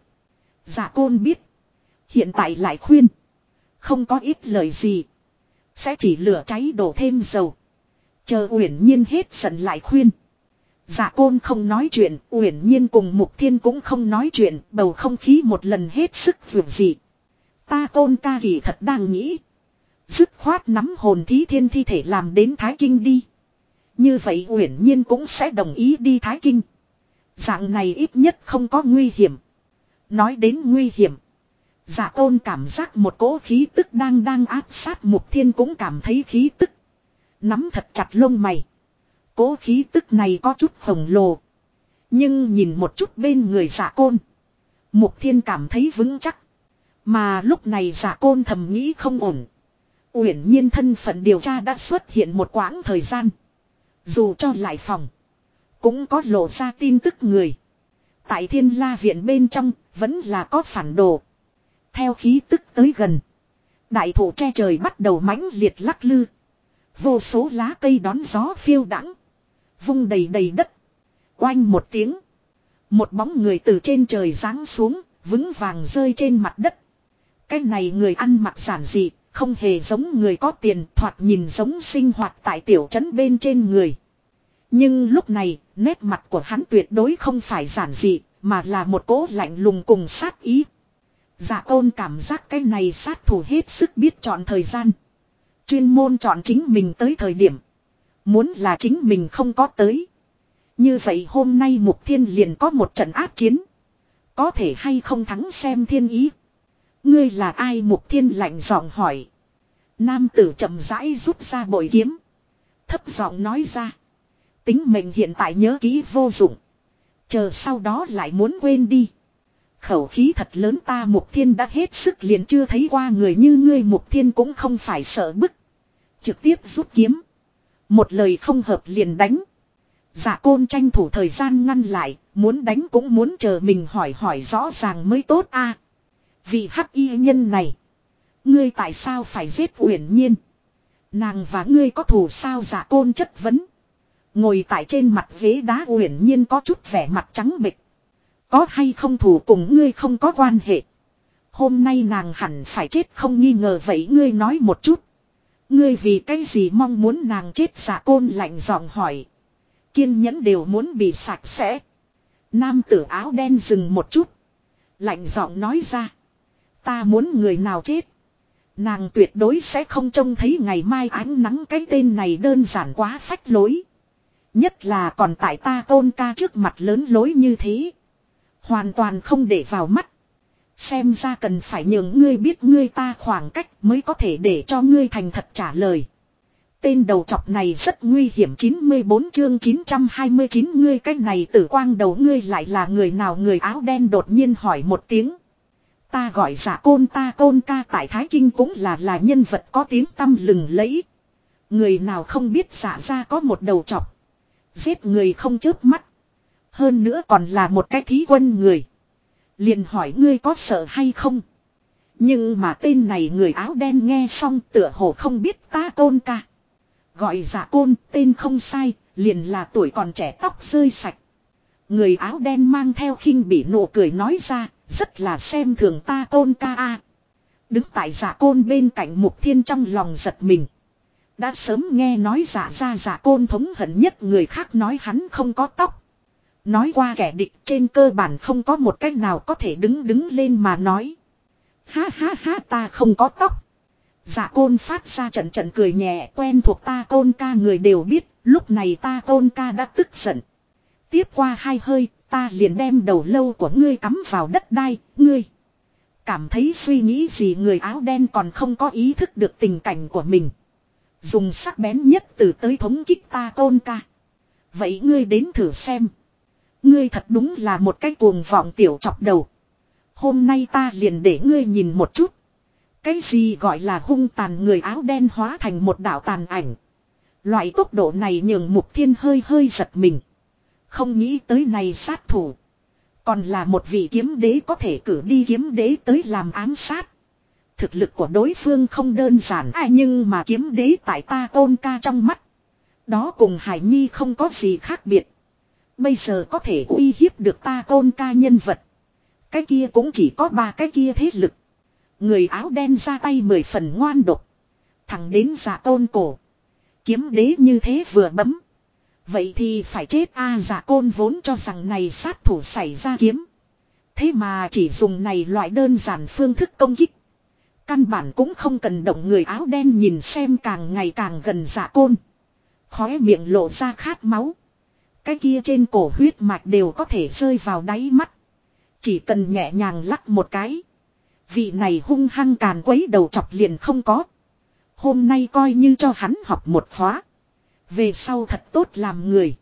Dạ côn biết. Hiện tại lại khuyên. Không có ít lời gì. Sẽ chỉ lửa cháy đổ thêm dầu. Chờ uyển nhiên hết giận lại khuyên. Dạ côn không nói chuyện, uyển nhiên cùng mục thiên cũng không nói chuyện, bầu không khí một lần hết sức vượt dị. Ta côn ca kỳ thật đang nghĩ. Dứt khoát nắm hồn thí thiên thi thể làm đến Thái Kinh đi. Như vậy uyển nhiên cũng sẽ đồng ý đi Thái Kinh. Dạng này ít nhất không có nguy hiểm. Nói đến nguy hiểm. Giả tôn cảm giác một cỗ khí tức đang đang áp sát mục thiên cũng cảm thấy khí tức. Nắm thật chặt lông mày. cỗ khí tức này có chút khổng lồ. Nhưng nhìn một chút bên người giả côn. Mục thiên cảm thấy vững chắc. Mà lúc này giả côn thầm nghĩ không ổn. Uyển nhiên thân phận điều tra đã xuất hiện một quãng thời gian. Dù cho lại phòng. Cũng có lộ ra tin tức người. Tại thiên la viện bên trong, vẫn là có phản đồ. Theo khí tức tới gần. Đại thủ che trời bắt đầu mãnh liệt lắc lư. Vô số lá cây đón gió phiêu đãng Vung đầy đầy đất. Oanh một tiếng. Một bóng người từ trên trời giáng xuống, vững vàng rơi trên mặt đất. Cái này người ăn mặc giản dị, không hề giống người có tiền, thoạt nhìn giống sinh hoạt tại tiểu trấn bên trên người. Nhưng lúc này, nét mặt của hắn tuyệt đối không phải giản dị, mà là một cố lạnh lùng cùng sát ý. Dạ tôn cảm giác cái này sát thủ hết sức biết chọn thời gian. Chuyên môn chọn chính mình tới thời điểm. Muốn là chính mình không có tới. Như vậy hôm nay mục thiên liền có một trận áp chiến. Có thể hay không thắng xem thiên ý. Ngươi là ai mục thiên lạnh giọng hỏi. Nam tử chậm rãi rút ra bội kiếm. Thấp giọng nói ra. Tính mệnh hiện tại nhớ kỹ vô dụng. Chờ sau đó lại muốn quên đi. Khẩu khí thật lớn ta mục thiên đã hết sức liền chưa thấy qua người như ngươi mục thiên cũng không phải sợ bức. Trực tiếp rút kiếm. Một lời không hợp liền đánh. Giả côn tranh thủ thời gian ngăn lại, muốn đánh cũng muốn chờ mình hỏi hỏi rõ ràng mới tốt a. Vì hắc y nhân này. Ngươi tại sao phải giết uyển nhiên? Nàng và ngươi có thù sao giả côn chất vấn. Ngồi tại trên mặt ghế đá uyển nhiên có chút vẻ mặt trắng bệch. Có hay không thủ cùng ngươi không có quan hệ. Hôm nay nàng hẳn phải chết không nghi ngờ vậy ngươi nói một chút. Ngươi vì cái gì mong muốn nàng chết giả côn lạnh giọng hỏi. Kiên nhẫn đều muốn bị sạch sẽ. Nam tử áo đen dừng một chút. Lạnh giọng nói ra. Ta muốn người nào chết. Nàng tuyệt đối sẽ không trông thấy ngày mai ánh nắng cái tên này đơn giản quá phách lối. Nhất là còn tại ta tôn ca trước mặt lớn lối như thế. Hoàn toàn không để vào mắt. Xem ra cần phải nhường ngươi biết ngươi ta khoảng cách mới có thể để cho ngươi thành thật trả lời. Tên đầu chọc này rất nguy hiểm 94 chương 929 ngươi cách này tử quang đầu ngươi lại là người nào người áo đen đột nhiên hỏi một tiếng. Ta gọi giả côn, ta côn ca tại Thái Kinh cũng là là nhân vật có tiếng tâm lừng lẫy. Người nào không biết giả ra có một đầu chọc. Giết người không chớp mắt. Hơn nữa còn là một cái thí quân người. Liền hỏi ngươi có sợ hay không. Nhưng mà tên này người áo đen nghe xong tựa hồ không biết ta côn ca. Gọi giả côn tên không sai, liền là tuổi còn trẻ tóc rơi sạch. Người áo đen mang theo khinh bị nụ cười nói ra, rất là xem thường ta côn ca a. Đứng tại giả côn bên cạnh mục thiên trong lòng giật mình. Đã sớm nghe nói giả ra giả côn thống hận nhất người khác nói hắn không có tóc. Nói qua kẻ địch trên cơ bản không có một cách nào có thể đứng đứng lên mà nói. Ha ha ha ta không có tóc. Dạ côn phát ra trận trận cười nhẹ quen thuộc ta côn ca người đều biết, lúc này ta côn ca đã tức giận. Tiếp qua hai hơi, ta liền đem đầu lâu của ngươi cắm vào đất đai, ngươi. Cảm thấy suy nghĩ gì người áo đen còn không có ý thức được tình cảnh của mình. Dùng sắc bén nhất từ tới thống kích ta côn ca. Vậy ngươi đến thử xem. Ngươi thật đúng là một cái cuồng vọng tiểu chọc đầu. Hôm nay ta liền để ngươi nhìn một chút. Cái gì gọi là hung tàn người áo đen hóa thành một đạo tàn ảnh. Loại tốc độ này nhường mục thiên hơi hơi giật mình. Không nghĩ tới này sát thủ. Còn là một vị kiếm đế có thể cử đi kiếm đế tới làm ám sát. Thực lực của đối phương không đơn giản ai nhưng mà kiếm đế tại ta tôn ca trong mắt. Đó cùng Hải Nhi không có gì khác biệt. Bây giờ có thể uy hiếp được ta tôn ca nhân vật. Cái kia cũng chỉ có ba cái kia thế lực. Người áo đen ra tay mười phần ngoan độc. Thẳng đến giả tôn cổ. Kiếm đế như thế vừa bấm. Vậy thì phải chết a, giả côn vốn cho rằng này sát thủ xảy ra kiếm. Thế mà chỉ dùng này loại đơn giản phương thức công kích. Căn bản cũng không cần động người áo đen nhìn xem càng ngày càng gần giả côn. Khóe miệng lộ ra khát máu. Cái kia trên cổ huyết mạch đều có thể rơi vào đáy mắt. Chỉ cần nhẹ nhàng lắc một cái. Vị này hung hăng càn quấy đầu chọc liền không có. Hôm nay coi như cho hắn học một khóa. Về sau thật tốt làm người.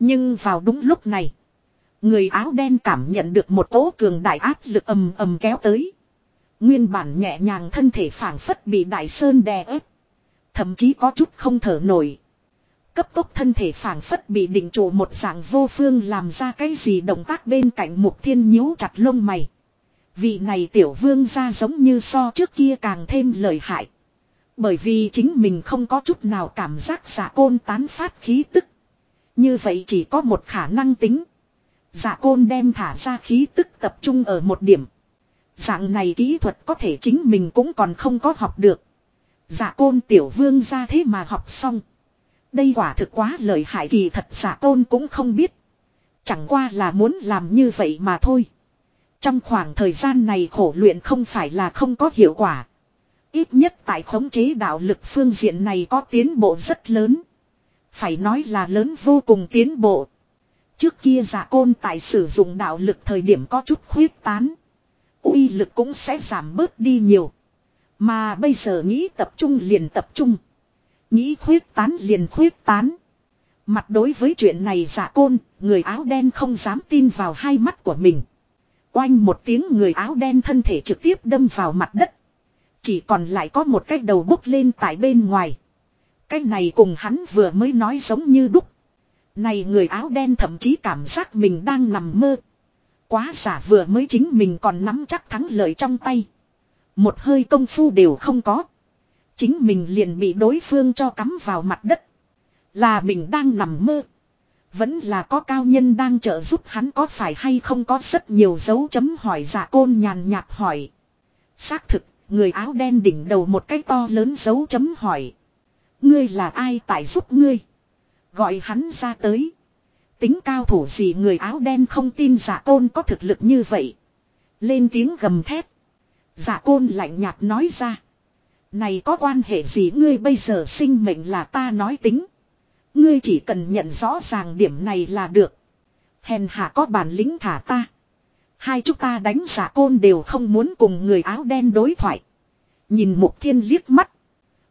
Nhưng vào đúng lúc này. Người áo đen cảm nhận được một cỗ cường đại áp lực ầm ầm kéo tới. Nguyên bản nhẹ nhàng thân thể phảng phất bị đại sơn đè ép. Thậm chí có chút không thở nổi. Cấp tốc thân thể phảng phất bị định trụ một dạng vô phương làm ra cái gì động tác bên cạnh mục thiên nhíu chặt lông mày. Vị này tiểu vương ra giống như so trước kia càng thêm lợi hại. Bởi vì chính mình không có chút nào cảm giác giả côn tán phát khí tức. Như vậy chỉ có một khả năng tính. Giả côn đem thả ra khí tức tập trung ở một điểm. Dạng này kỹ thuật có thể chính mình cũng còn không có học được. Giả côn tiểu vương ra thế mà học xong. Đây quả thực quá lợi hại kỳ thật giả tôn cũng không biết. Chẳng qua là muốn làm như vậy mà thôi. Trong khoảng thời gian này khổ luyện không phải là không có hiệu quả. Ít nhất tại khống chế đạo lực phương diện này có tiến bộ rất lớn. Phải nói là lớn vô cùng tiến bộ. Trước kia giả côn tại sử dụng đạo lực thời điểm có chút khuyết tán. uy lực cũng sẽ giảm bớt đi nhiều. Mà bây giờ nghĩ tập trung liền tập trung. Nghĩ khuyết tán liền khuyết tán. Mặt đối với chuyện này giả côn, người áo đen không dám tin vào hai mắt của mình. Oanh một tiếng người áo đen thân thể trực tiếp đâm vào mặt đất. Chỉ còn lại có một cái đầu bốc lên tại bên ngoài. Cái này cùng hắn vừa mới nói giống như đúc. Này người áo đen thậm chí cảm giác mình đang nằm mơ. Quá giả vừa mới chính mình còn nắm chắc thắng lợi trong tay. Một hơi công phu đều không có. Chính mình liền bị đối phương cho cắm vào mặt đất. Là mình đang nằm mơ. Vẫn là có cao nhân đang trợ giúp hắn có phải hay không có rất nhiều dấu chấm hỏi giả côn nhàn nhạt hỏi. Xác thực, người áo đen đỉnh đầu một cái to lớn dấu chấm hỏi. Ngươi là ai tại giúp ngươi? Gọi hắn ra tới. Tính cao thủ gì người áo đen không tin giả côn có thực lực như vậy. Lên tiếng gầm thét. Giả côn lạnh nhạt nói ra. Này có quan hệ gì ngươi bây giờ sinh mệnh là ta nói tính. Ngươi chỉ cần nhận rõ ràng điểm này là được. Hèn hạ có bản lĩnh thả ta. Hai chúng ta đánh giả côn đều không muốn cùng người áo đen đối thoại. Nhìn mục thiên liếc mắt.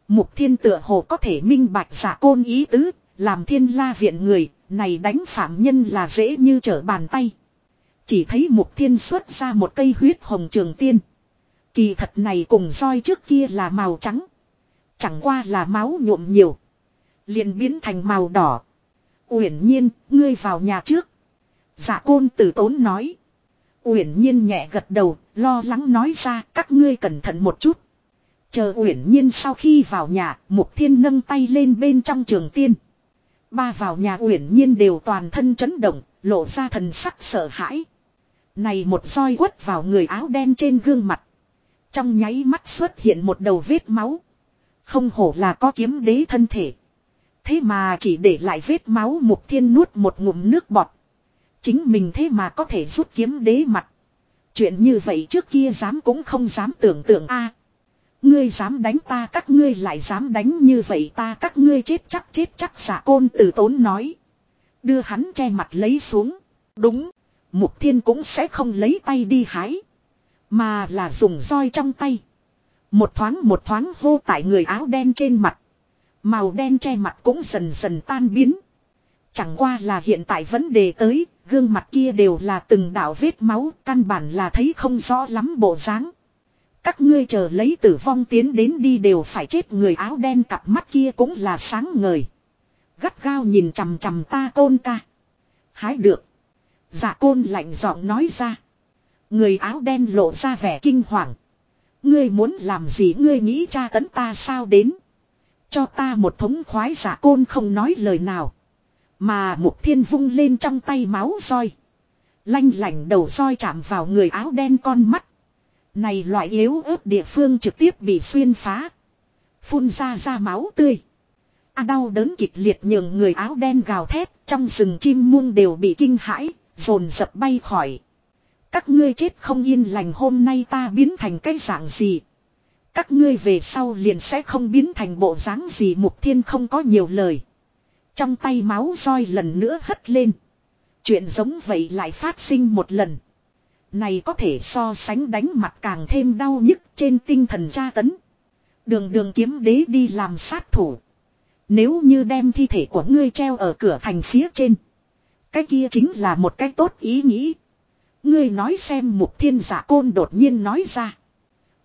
Mục thiên tựa hồ có thể minh bạch giả côn ý tứ, làm thiên la viện người, này đánh phạm nhân là dễ như trở bàn tay. Chỉ thấy mục thiên xuất ra một cây huyết hồng trường tiên. Kỳ thật này cùng roi trước kia là màu trắng. Chẳng qua là máu nhuộm nhiều liền biến thành màu đỏ. Uyển nhiên, ngươi vào nhà trước. Dạ côn tử tốn nói. Uyển nhiên nhẹ gật đầu, lo lắng nói ra các ngươi cẩn thận một chút. Chờ Uyển nhiên sau khi vào nhà, Mục Thiên nâng tay lên bên trong trường tiên. Ba vào nhà Uyển nhiên đều toàn thân chấn động, lộ ra thần sắc sợ hãi. Này một roi quất vào người áo đen trên gương mặt. Trong nháy mắt xuất hiện một đầu vết máu. Không hổ là có kiếm đế thân thể. Thế mà chỉ để lại vết máu mục thiên nuốt một ngụm nước bọt. Chính mình thế mà có thể rút kiếm đế mặt. Chuyện như vậy trước kia dám cũng không dám tưởng tượng a. ngươi dám đánh ta, các ngươi lại dám đánh như vậy ta, các ngươi chết chắc chết chắc, giả côn tử tốn nói. Đưa hắn che mặt lấy xuống. Đúng. Mục thiên cũng sẽ không lấy tay đi hái. Mà là dùng roi trong tay. Một thoáng một thoáng hô tại người áo đen trên mặt. Màu đen che mặt cũng dần dần tan biến. Chẳng qua là hiện tại vấn đề tới, gương mặt kia đều là từng đạo vết máu, căn bản là thấy không rõ lắm bộ dáng. Các ngươi chờ lấy tử vong tiến đến đi đều phải chết người áo đen cặp mắt kia cũng là sáng ngời. Gắt gao nhìn chằm chằm ta côn ca. Hái được. Dạ côn lạnh giọng nói ra. Người áo đen lộ ra vẻ kinh hoàng. Ngươi muốn làm gì ngươi nghĩ cha tấn ta sao đến. Cho ta một thống khoái giả côn không nói lời nào. Mà mục thiên vung lên trong tay máu roi. Lanh lảnh đầu roi chạm vào người áo đen con mắt. Này loại yếu ớt địa phương trực tiếp bị xuyên phá. Phun ra ra máu tươi. A đau đớn kịch liệt nhường người áo đen gào thét. Trong rừng chim muông đều bị kinh hãi. rồn dập bay khỏi. Các ngươi chết không yên lành hôm nay ta biến thành cái dạng gì. Các ngươi về sau liền sẽ không biến thành bộ dáng gì mục thiên không có nhiều lời. Trong tay máu roi lần nữa hất lên. Chuyện giống vậy lại phát sinh một lần. Này có thể so sánh đánh mặt càng thêm đau nhức trên tinh thần tra tấn. Đường đường kiếm đế đi làm sát thủ. Nếu như đem thi thể của ngươi treo ở cửa thành phía trên. Cái kia chính là một cái tốt ý nghĩ. Ngươi nói xem mục thiên giả côn đột nhiên nói ra.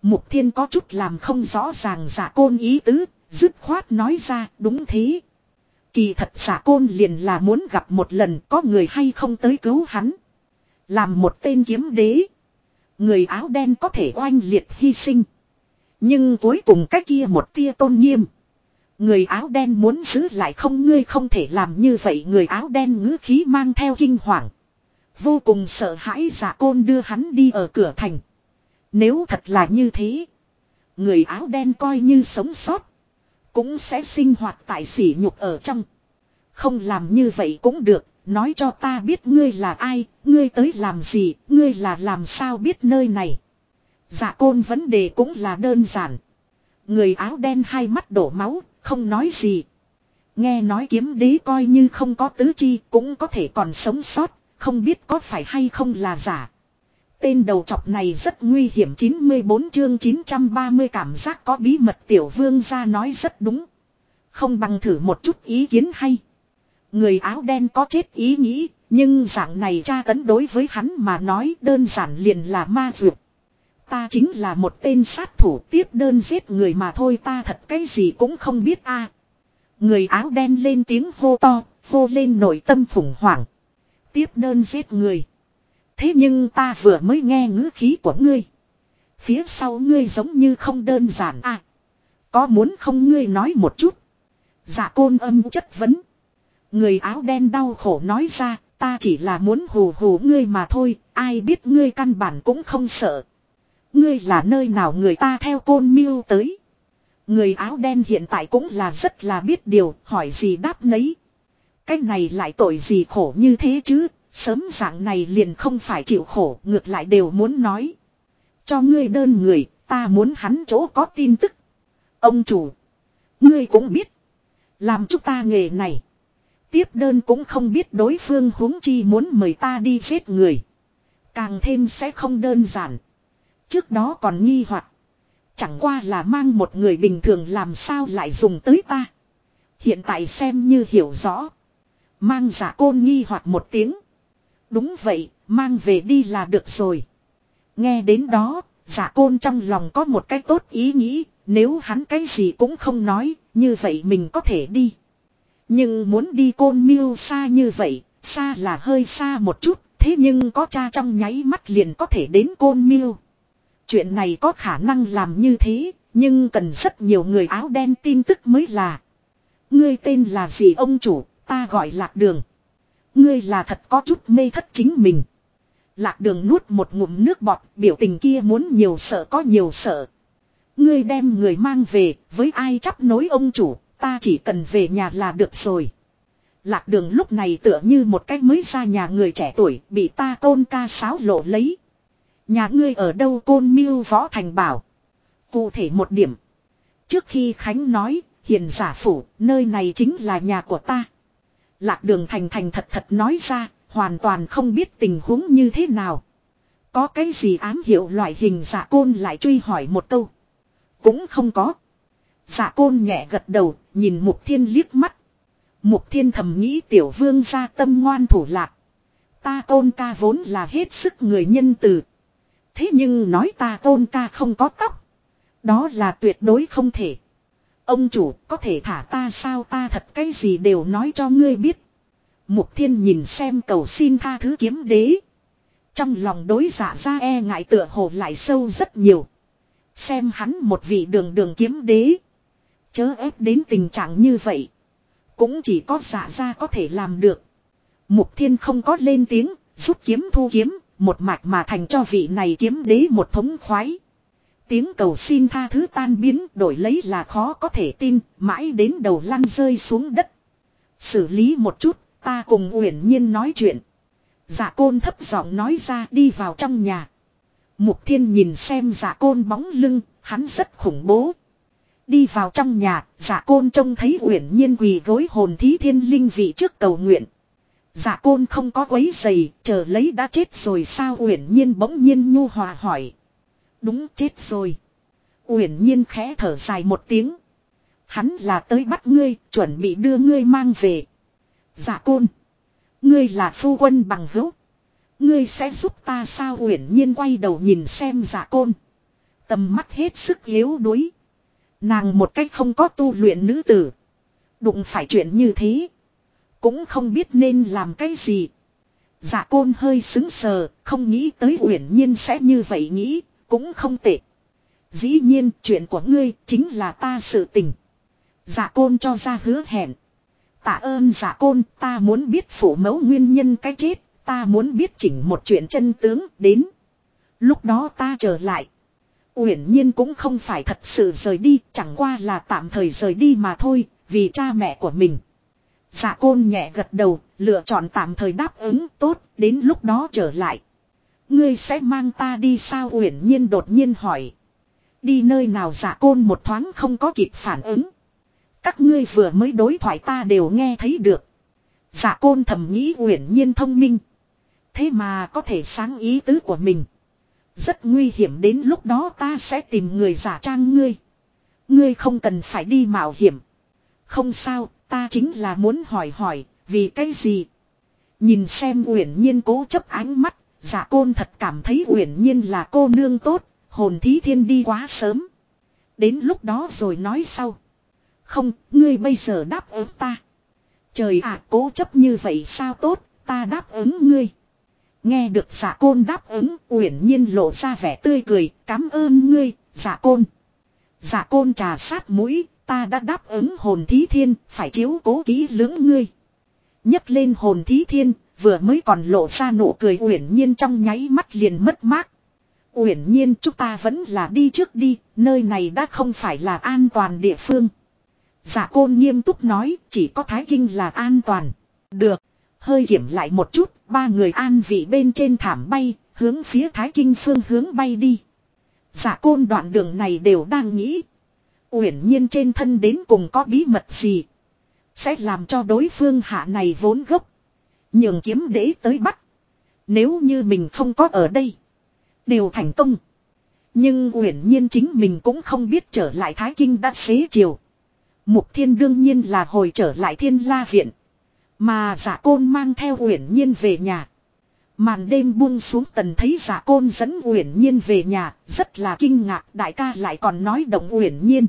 Mục thiên có chút làm không rõ ràng giả côn ý tứ, dứt khoát nói ra đúng thế. Kỳ thật giả côn liền là muốn gặp một lần có người hay không tới cứu hắn. Làm một tên kiếm đế. Người áo đen có thể oanh liệt hy sinh. Nhưng cuối cùng cái kia một tia tôn nghiêm. Người áo đen muốn giữ lại không ngươi không thể làm như vậy người áo đen ngữ khí mang theo kinh hoàng. Vô cùng sợ hãi giả côn đưa hắn đi ở cửa thành. Nếu thật là như thế. Người áo đen coi như sống sót. Cũng sẽ sinh hoạt tại sỉ nhục ở trong. Không làm như vậy cũng được. Nói cho ta biết ngươi là ai. Ngươi tới làm gì. Ngươi là làm sao biết nơi này. Dạ côn vấn đề cũng là đơn giản. Người áo đen hai mắt đổ máu. Không nói gì. Nghe nói kiếm đế coi như không có tứ chi cũng có thể còn sống sót. Không biết có phải hay không là giả. Tên đầu chọc này rất nguy hiểm 94 chương 930 cảm giác có bí mật tiểu vương ra nói rất đúng. Không bằng thử một chút ý kiến hay. Người áo đen có chết ý nghĩ, nhưng dạng này tra tấn đối với hắn mà nói đơn giản liền là ma dược. Ta chính là một tên sát thủ tiếp đơn giết người mà thôi ta thật cái gì cũng không biết a. Người áo đen lên tiếng hô to, hô lên nội tâm khủng hoảng. Tiếp đơn giết người. Thế nhưng ta vừa mới nghe ngữ khí của ngươi. Phía sau ngươi giống như không đơn giản à. Có muốn không ngươi nói một chút. Dạ côn âm chất vấn. Người áo đen đau khổ nói ra, ta chỉ là muốn hù hù ngươi mà thôi, ai biết ngươi căn bản cũng không sợ. Ngươi là nơi nào người ta theo côn miêu tới. Người áo đen hiện tại cũng là rất là biết điều, hỏi gì đáp nấy. Cái này lại tội gì khổ như thế chứ, sớm dạng này liền không phải chịu khổ, ngược lại đều muốn nói. Cho ngươi đơn người, ta muốn hắn chỗ có tin tức. Ông chủ, ngươi cũng biết, làm chúng ta nghề này. Tiếp đơn cũng không biết đối phương huống chi muốn mời ta đi giết người. Càng thêm sẽ không đơn giản. Trước đó còn nghi hoặc Chẳng qua là mang một người bình thường làm sao lại dùng tới ta. Hiện tại xem như hiểu rõ. Mang giả côn nghi hoặc một tiếng. Đúng vậy, mang về đi là được rồi. Nghe đến đó, giả côn trong lòng có một cái tốt ý nghĩ, nếu hắn cái gì cũng không nói, như vậy mình có thể đi. Nhưng muốn đi côn miêu xa như vậy, xa là hơi xa một chút, thế nhưng có cha trong nháy mắt liền có thể đến côn miêu. Chuyện này có khả năng làm như thế, nhưng cần rất nhiều người áo đen tin tức mới là. Ngươi tên là gì ông chủ, ta gọi lạc đường. Ngươi là thật có chút mê thất chính mình. Lạc đường nuốt một ngụm nước bọt, biểu tình kia muốn nhiều sợ có nhiều sợ. Ngươi đem người mang về, với ai chấp nối ông chủ, ta chỉ cần về nhà là được rồi. Lạc đường lúc này tựa như một cách mới ra nhà người trẻ tuổi, bị ta tôn ca sáo lộ lấy. Nhà ngươi ở đâu côn miêu võ thành bảo. Cụ thể một điểm. Trước khi Khánh nói, hiền giả phủ, nơi này chính là nhà của ta. Lạc đường thành thành thật thật nói ra, hoàn toàn không biết tình huống như thế nào. Có cái gì ám hiệu loại hình giả côn lại truy hỏi một câu. Cũng không có. Giả côn nhẹ gật đầu, nhìn mục thiên liếc mắt. Mục thiên thầm nghĩ tiểu vương ra tâm ngoan thủ lạc. Ta côn ca vốn là hết sức người nhân từ. Thế nhưng nói ta tôn ca không có tóc. Đó là tuyệt đối không thể. Ông chủ có thể thả ta sao ta thật cái gì đều nói cho ngươi biết. Mục thiên nhìn xem cầu xin tha thứ kiếm đế. Trong lòng đối giả ra e ngại tựa hồ lại sâu rất nhiều. Xem hắn một vị đường đường kiếm đế. Chớ ép đến tình trạng như vậy. Cũng chỉ có giả ra có thể làm được. Mục thiên không có lên tiếng, rút kiếm thu kiếm, một mạch mà thành cho vị này kiếm đế một thống khoái. Tiếng cầu xin tha thứ tan biến đổi lấy là khó có thể tin, mãi đến đầu lăn rơi xuống đất. Xử lý một chút, ta cùng uyển nhiên nói chuyện. Dạ côn thấp giọng nói ra đi vào trong nhà. Mục thiên nhìn xem dạ côn bóng lưng, hắn rất khủng bố. Đi vào trong nhà, dạ côn trông thấy uyển nhiên quỳ gối hồn thí thiên linh vị trước cầu nguyện. Dạ côn không có quấy giày, chờ lấy đã chết rồi sao uyển nhiên bỗng nhiên nhu hòa hỏi. Đúng chết rồi. Uyển nhiên khẽ thở dài một tiếng. Hắn là tới bắt ngươi, chuẩn bị đưa ngươi mang về. Dạ côn. Ngươi là phu quân bằng hữu. Ngươi sẽ giúp ta sao uyển nhiên quay đầu nhìn xem dạ côn. Tầm mắt hết sức yếu đuối. Nàng một cách không có tu luyện nữ tử. Đụng phải chuyện như thế. Cũng không biết nên làm cái gì. Dạ côn hơi xứng sờ, không nghĩ tới uyển nhiên sẽ như vậy nghĩ, cũng không tệ. Dĩ nhiên chuyện của ngươi chính là ta sự tình. Dạ côn cho ra hứa hẹn. Tạ ơn dạ côn, ta muốn biết phủ mẫu nguyên nhân cái chết, ta muốn biết chỉnh một chuyện chân tướng đến. Lúc đó ta trở lại. Uyển nhiên cũng không phải thật sự rời đi, chẳng qua là tạm thời rời đi mà thôi, vì cha mẹ của mình. Dạ côn nhẹ gật đầu, lựa chọn tạm thời đáp ứng tốt, đến lúc đó trở lại. Ngươi sẽ mang ta đi sao uyển nhiên đột nhiên hỏi. Đi nơi nào dạ côn một thoáng không có kịp phản ứng. Các ngươi vừa mới đối thoại ta đều nghe thấy được. Dạ côn thầm nghĩ uyển nhiên thông minh. Thế mà có thể sáng ý tứ của mình. Rất nguy hiểm đến lúc đó ta sẽ tìm người giả trang ngươi. Ngươi không cần phải đi mạo hiểm. Không sao, ta chính là muốn hỏi hỏi, vì cái gì? Nhìn xem Uyển Nhiên cố chấp ánh mắt, Dạ Côn thật cảm thấy Uyển Nhiên là cô nương tốt, hồn thí thiên đi quá sớm. Đến lúc đó rồi nói sau. Không, ngươi bây giờ đáp ứng ta. Trời ạ, cố chấp như vậy sao tốt, ta đáp ứng ngươi. Nghe được giả Côn đáp ứng, Uyển Nhiên lộ ra vẻ tươi cười, cảm ơn ngươi, giả Côn. giả Côn trà sát mũi, Ta đã đáp ứng hồn thí thiên, phải chiếu cố kỹ lưỡng ngươi. nhấc lên hồn thí thiên, vừa mới còn lộ ra nụ cười uyển nhiên trong nháy mắt liền mất mát. Uyển nhiên chúng ta vẫn là đi trước đi, nơi này đã không phải là an toàn địa phương. Giả côn nghiêm túc nói, chỉ có Thái Kinh là an toàn. Được, hơi kiểm lại một chút, ba người an vị bên trên thảm bay, hướng phía Thái Kinh phương hướng bay đi. Giả côn đoạn đường này đều đang nghĩ. Uyển nhiên trên thân đến cùng có bí mật gì. Sẽ làm cho đối phương hạ này vốn gốc. Nhường kiếm đế tới bắt. Nếu như mình không có ở đây. Đều thành công. Nhưng uyển nhiên chính mình cũng không biết trở lại Thái Kinh đã xế chiều. Mục thiên đương nhiên là hồi trở lại thiên la viện. Mà giả côn mang theo uyển nhiên về nhà. Màn đêm buông xuống tần thấy giả côn dẫn uyển nhiên về nhà, rất là kinh ngạc đại ca lại còn nói động uyển nhiên.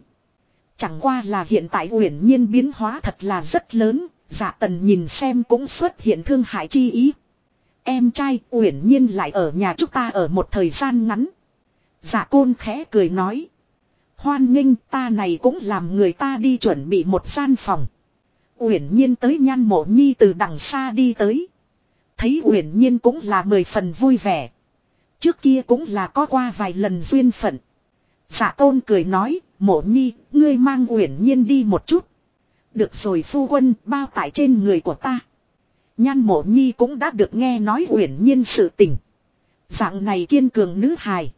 Chẳng qua là hiện tại uyển nhiên biến hóa thật là rất lớn, Dạ tần nhìn xem cũng xuất hiện thương hại chi ý. Em trai uyển nhiên lại ở nhà chúng ta ở một thời gian ngắn. Dạ côn khẽ cười nói. Hoan nghênh ta này cũng làm người ta đi chuẩn bị một gian phòng. Uyển nhiên tới nhan mộ nhi từ đằng xa đi tới. Thấy uyển nhiên cũng là mười phần vui vẻ. Trước kia cũng là có qua vài lần duyên phận. Dạ tôn cười nói, mộ nhi, ngươi mang uyển nhiên đi một chút. Được rồi phu quân, bao tải trên người của ta. Nhan mộ nhi cũng đã được nghe nói uyển nhiên sự tình. Dạng này kiên cường nữ hài.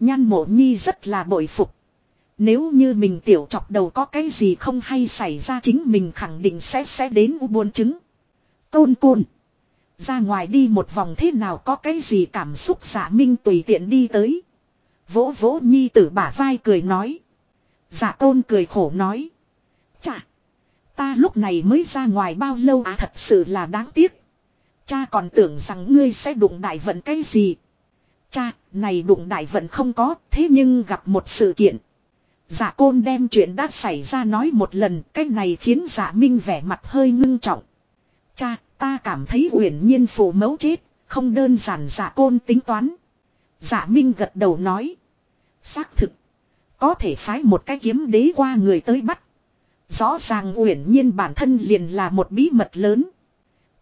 Nhan mộ nhi rất là bội phục. Nếu như mình tiểu chọc đầu có cái gì không hay xảy ra chính mình khẳng định sẽ sẽ đến u buồn chứng. Tôn côn. Ra ngoài đi một vòng thế nào có cái gì cảm xúc giả minh tùy tiện đi tới. Vỗ vỗ nhi tử bả vai cười nói. Dạ giả tôn cười khổ nói. Chà. Ta lúc này mới ra ngoài bao lâu à thật sự là đáng tiếc. Cha còn tưởng rằng ngươi sẽ đụng đại vận cái gì. Cha, này đụng đại vận không có, thế nhưng gặp một sự kiện. Dạ côn đem chuyện đã xảy ra nói một lần, cái này khiến dạ minh vẻ mặt hơi ngưng trọng. Cha, ta cảm thấy uyển nhiên phụ mẫu chết, không đơn giản dạ côn tính toán. Dạ minh gật đầu nói. Xác thực. Có thể phái một cái kiếm đế qua người tới bắt. Rõ ràng uyển nhiên bản thân liền là một bí mật lớn.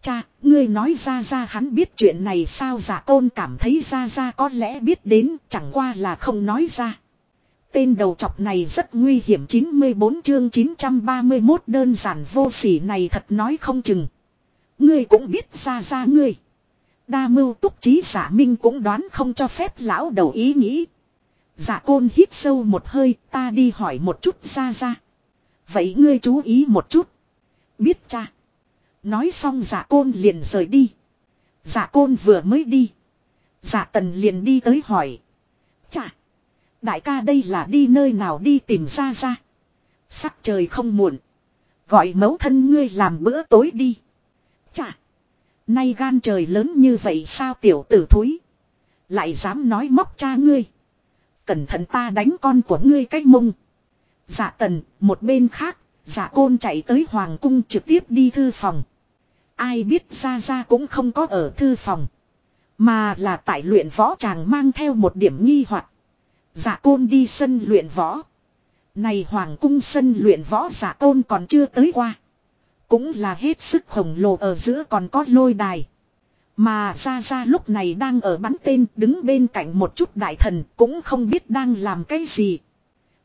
Cha, ngươi nói ra ra hắn biết chuyện này sao giả dạ tôn cảm thấy ra ra có lẽ biết đến chẳng qua là không nói ra. Tên đầu chọc này rất nguy hiểm 94 chương 931 đơn giản vô sỉ này thật nói không chừng. Ngươi cũng biết ra ra ngươi. Đa mưu túc trí giả minh cũng đoán không cho phép lão đầu ý nghĩ. Dạ giả côn hít sâu một hơi ta đi hỏi một chút ra ra. Vậy ngươi chú ý một chút. Biết cha. Nói xong giả côn liền rời đi. Giả côn vừa mới đi. Giả tần liền đi tới hỏi. Chà. Đại ca đây là đi nơi nào đi tìm ra ra. Sắc trời không muộn. Gọi mẫu thân ngươi làm bữa tối đi. Chà. Nay gan trời lớn như vậy sao tiểu tử thúi. Lại dám nói móc cha ngươi. Cẩn thận ta đánh con của ngươi cách mông. Dạ tần, một bên khác, dạ côn chạy tới hoàng cung trực tiếp đi thư phòng. Ai biết ra ra cũng không có ở thư phòng. Mà là tại luyện võ chàng mang theo một điểm nghi hoặc Dạ côn đi sân luyện võ. Này hoàng cung sân luyện võ dạ côn còn chưa tới qua. Cũng là hết sức khổng lồ ở giữa còn có lôi đài. Mà ra ra lúc này đang ở bắn tên đứng bên cạnh một chút đại thần cũng không biết đang làm cái gì.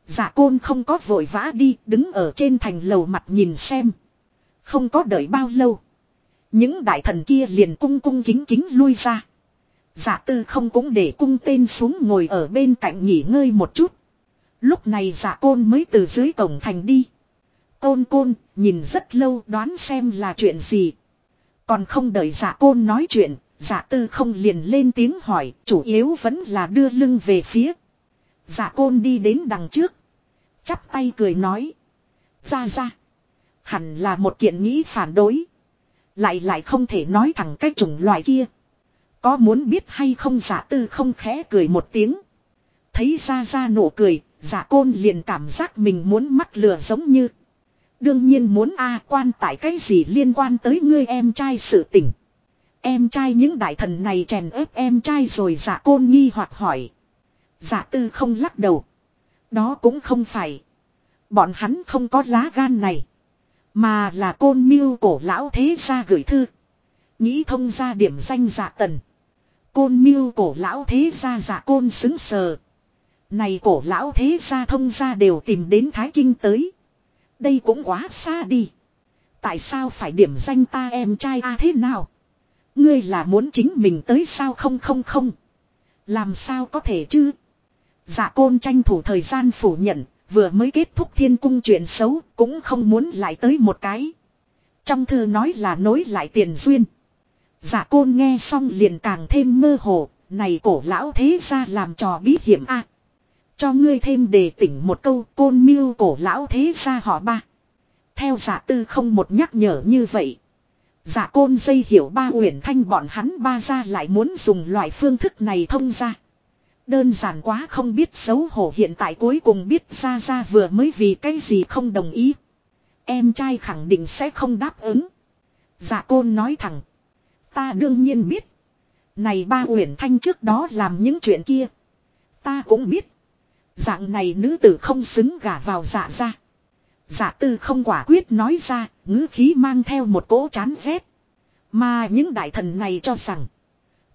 Dạ côn không có vội vã đi đứng ở trên thành lầu mặt nhìn xem. Không có đợi bao lâu. Những đại thần kia liền cung cung kính kính lui ra. Giả tư không cũng để cung tên xuống ngồi ở bên cạnh nghỉ ngơi một chút. Lúc này giả côn mới từ dưới cổng thành đi. Côn côn, nhìn rất lâu đoán xem là chuyện gì. Còn không đợi giả côn nói chuyện, giả tư không liền lên tiếng hỏi, chủ yếu vẫn là đưa lưng về phía. Giả côn đi đến đằng trước. Chắp tay cười nói. Ra ra. Hẳn là một kiện nghĩ phản đối. Lại lại không thể nói thẳng cái chủng loại kia. Có muốn biết hay không giả tư không khẽ cười một tiếng. Thấy ra ra nụ cười, giả côn liền cảm giác mình muốn mắc lừa giống như. Đương nhiên muốn a à, quan tại cái gì liên quan tới ngươi em trai sự tình. Em trai những đại thần này chèn ép em trai rồi giả côn nghi hoặc hỏi. Giả tư không lắc đầu. Đó cũng không phải. Bọn hắn không có lá gan này. Mà là côn miêu cổ lão thế gia gửi thư. Nghĩ thông ra điểm danh giả tần. Côn miêu cổ lão thế gia giả côn xứng sờ. Này cổ lão thế gia thông gia đều tìm đến Thái Kinh tới. Đây cũng quá xa đi. Tại sao phải điểm danh ta em trai a thế nào? Ngươi là muốn chính mình tới sao không không không? Làm sao có thể chứ? Dạ côn tranh thủ thời gian phủ nhận, vừa mới kết thúc thiên cung chuyện xấu, cũng không muốn lại tới một cái. Trong thư nói là nối lại tiền duyên. Dạ côn nghe xong liền càng thêm mơ hồ, này cổ lão thế ra làm trò bí hiểm a Cho ngươi thêm đề tỉnh một câu côn miêu cổ lão thế ra họ ba. Theo giả tư không một nhắc nhở như vậy. Giả côn dây hiểu ba uyển thanh bọn hắn ba ra lại muốn dùng loại phương thức này thông ra. Đơn giản quá không biết xấu hổ hiện tại cuối cùng biết ra ra vừa mới vì cái gì không đồng ý. Em trai khẳng định sẽ không đáp ứng. Dạ côn nói thẳng. Ta đương nhiên biết. Này ba uyển thanh trước đó làm những chuyện kia. Ta cũng biết. Dạng này nữ tử không xứng gả vào dạ ra. Dạ tư không quả quyết nói ra, ngữ khí mang theo một cỗ chán ghét. Mà những đại thần này cho rằng,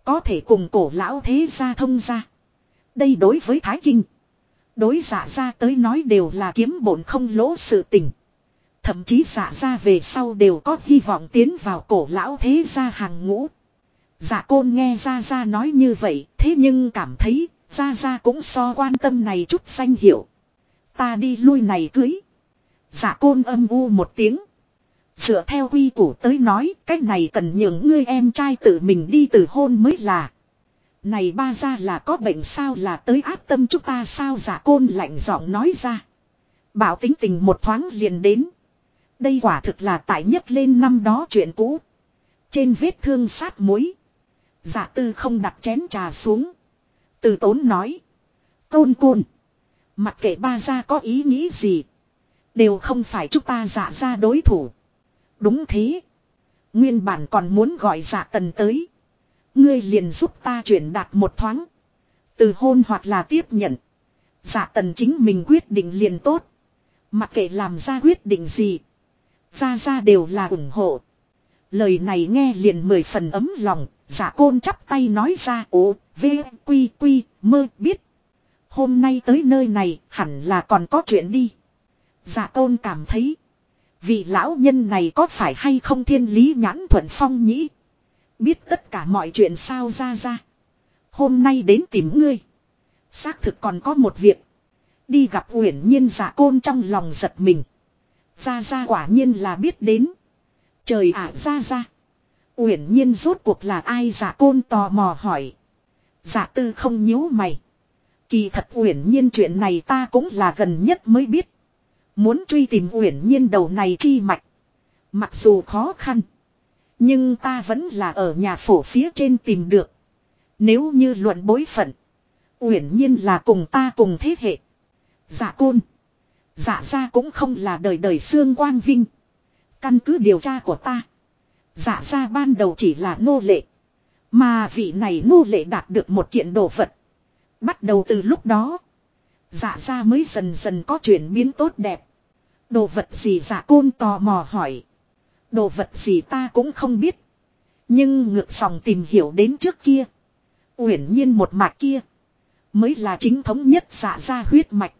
có thể cùng cổ lão thế gia thông ra. Đây đối với Thái Kinh, đối giả ra tới nói đều là kiếm bổn không lỗ sự tình. Thậm chí giả ra về sau đều có hy vọng tiến vào cổ lão thế gia hàng ngũ. giả côn nghe ra ra nói như vậy, thế nhưng cảm thấy, ra ra cũng so quan tâm này chút danh hiệu. Ta đi lui này cưới. giả côn âm u một tiếng. Dựa theo quy củ tới nói, cách này cần nhường ngươi em trai tự mình đi từ hôn mới là. Này ba ra là có bệnh sao là tới áp tâm chúng ta sao giả côn lạnh giọng nói ra. Bảo tính tình một thoáng liền đến. Đây quả thực là tại nhất lên năm đó chuyện cũ. Trên vết thương sát muối. Giả tư không đặt chén trà xuống. Từ tốn nói. Côn côn. Mặc kệ ba ra có ý nghĩ gì. Đều không phải chúng ta giả ra đối thủ. Đúng thế. Nguyên bản còn muốn gọi giả tần tới. Ngươi liền giúp ta chuyển đạt một thoáng. Từ hôn hoặc là tiếp nhận. Giả tần chính mình quyết định liền tốt. Mặc kệ làm ra quyết định gì. Ra ra đều là ủng hộ. Lời này nghe liền mười phần ấm lòng. Giả côn chắp tay nói ra ố, v, quy, quy, mơ, biết. Hôm nay tới nơi này hẳn là còn có chuyện đi. Giả côn cảm thấy. Vị lão nhân này có phải hay không thiên lý nhãn thuận phong nhĩ. Biết tất cả mọi chuyện sao ra ra. Hôm nay đến tìm ngươi. Xác thực còn có một việc. Đi gặp uyển nhiên giả côn trong lòng giật mình. Ra ra quả nhiên là biết đến. Trời ạ, ra ra. Uyển nhiên rốt cuộc là ai giả côn tò mò hỏi. Giả tư không nhíu mày. Kỳ thật uyển nhiên chuyện này ta cũng là gần nhất mới biết. Muốn truy tìm uyển nhiên đầu này chi mạch. Mặc dù khó khăn. Nhưng ta vẫn là ở nhà phổ phía trên tìm được. Nếu như luận bối phận. Uyển nhiên là cùng ta cùng thế hệ. Dạ côn. Dạ ra cũng không là đời đời xương quang vinh. Căn cứ điều tra của ta. Dạ ra ban đầu chỉ là nô lệ. Mà vị này nô lệ đạt được một kiện đồ vật. Bắt đầu từ lúc đó. Dạ ra mới dần dần có chuyển biến tốt đẹp. Đồ vật gì dạ côn tò mò hỏi. Đồ vật gì ta cũng không biết. Nhưng ngược dòng tìm hiểu đến trước kia. Uyển nhiên một mạch kia. Mới là chính thống nhất dạ ra huyết mạch.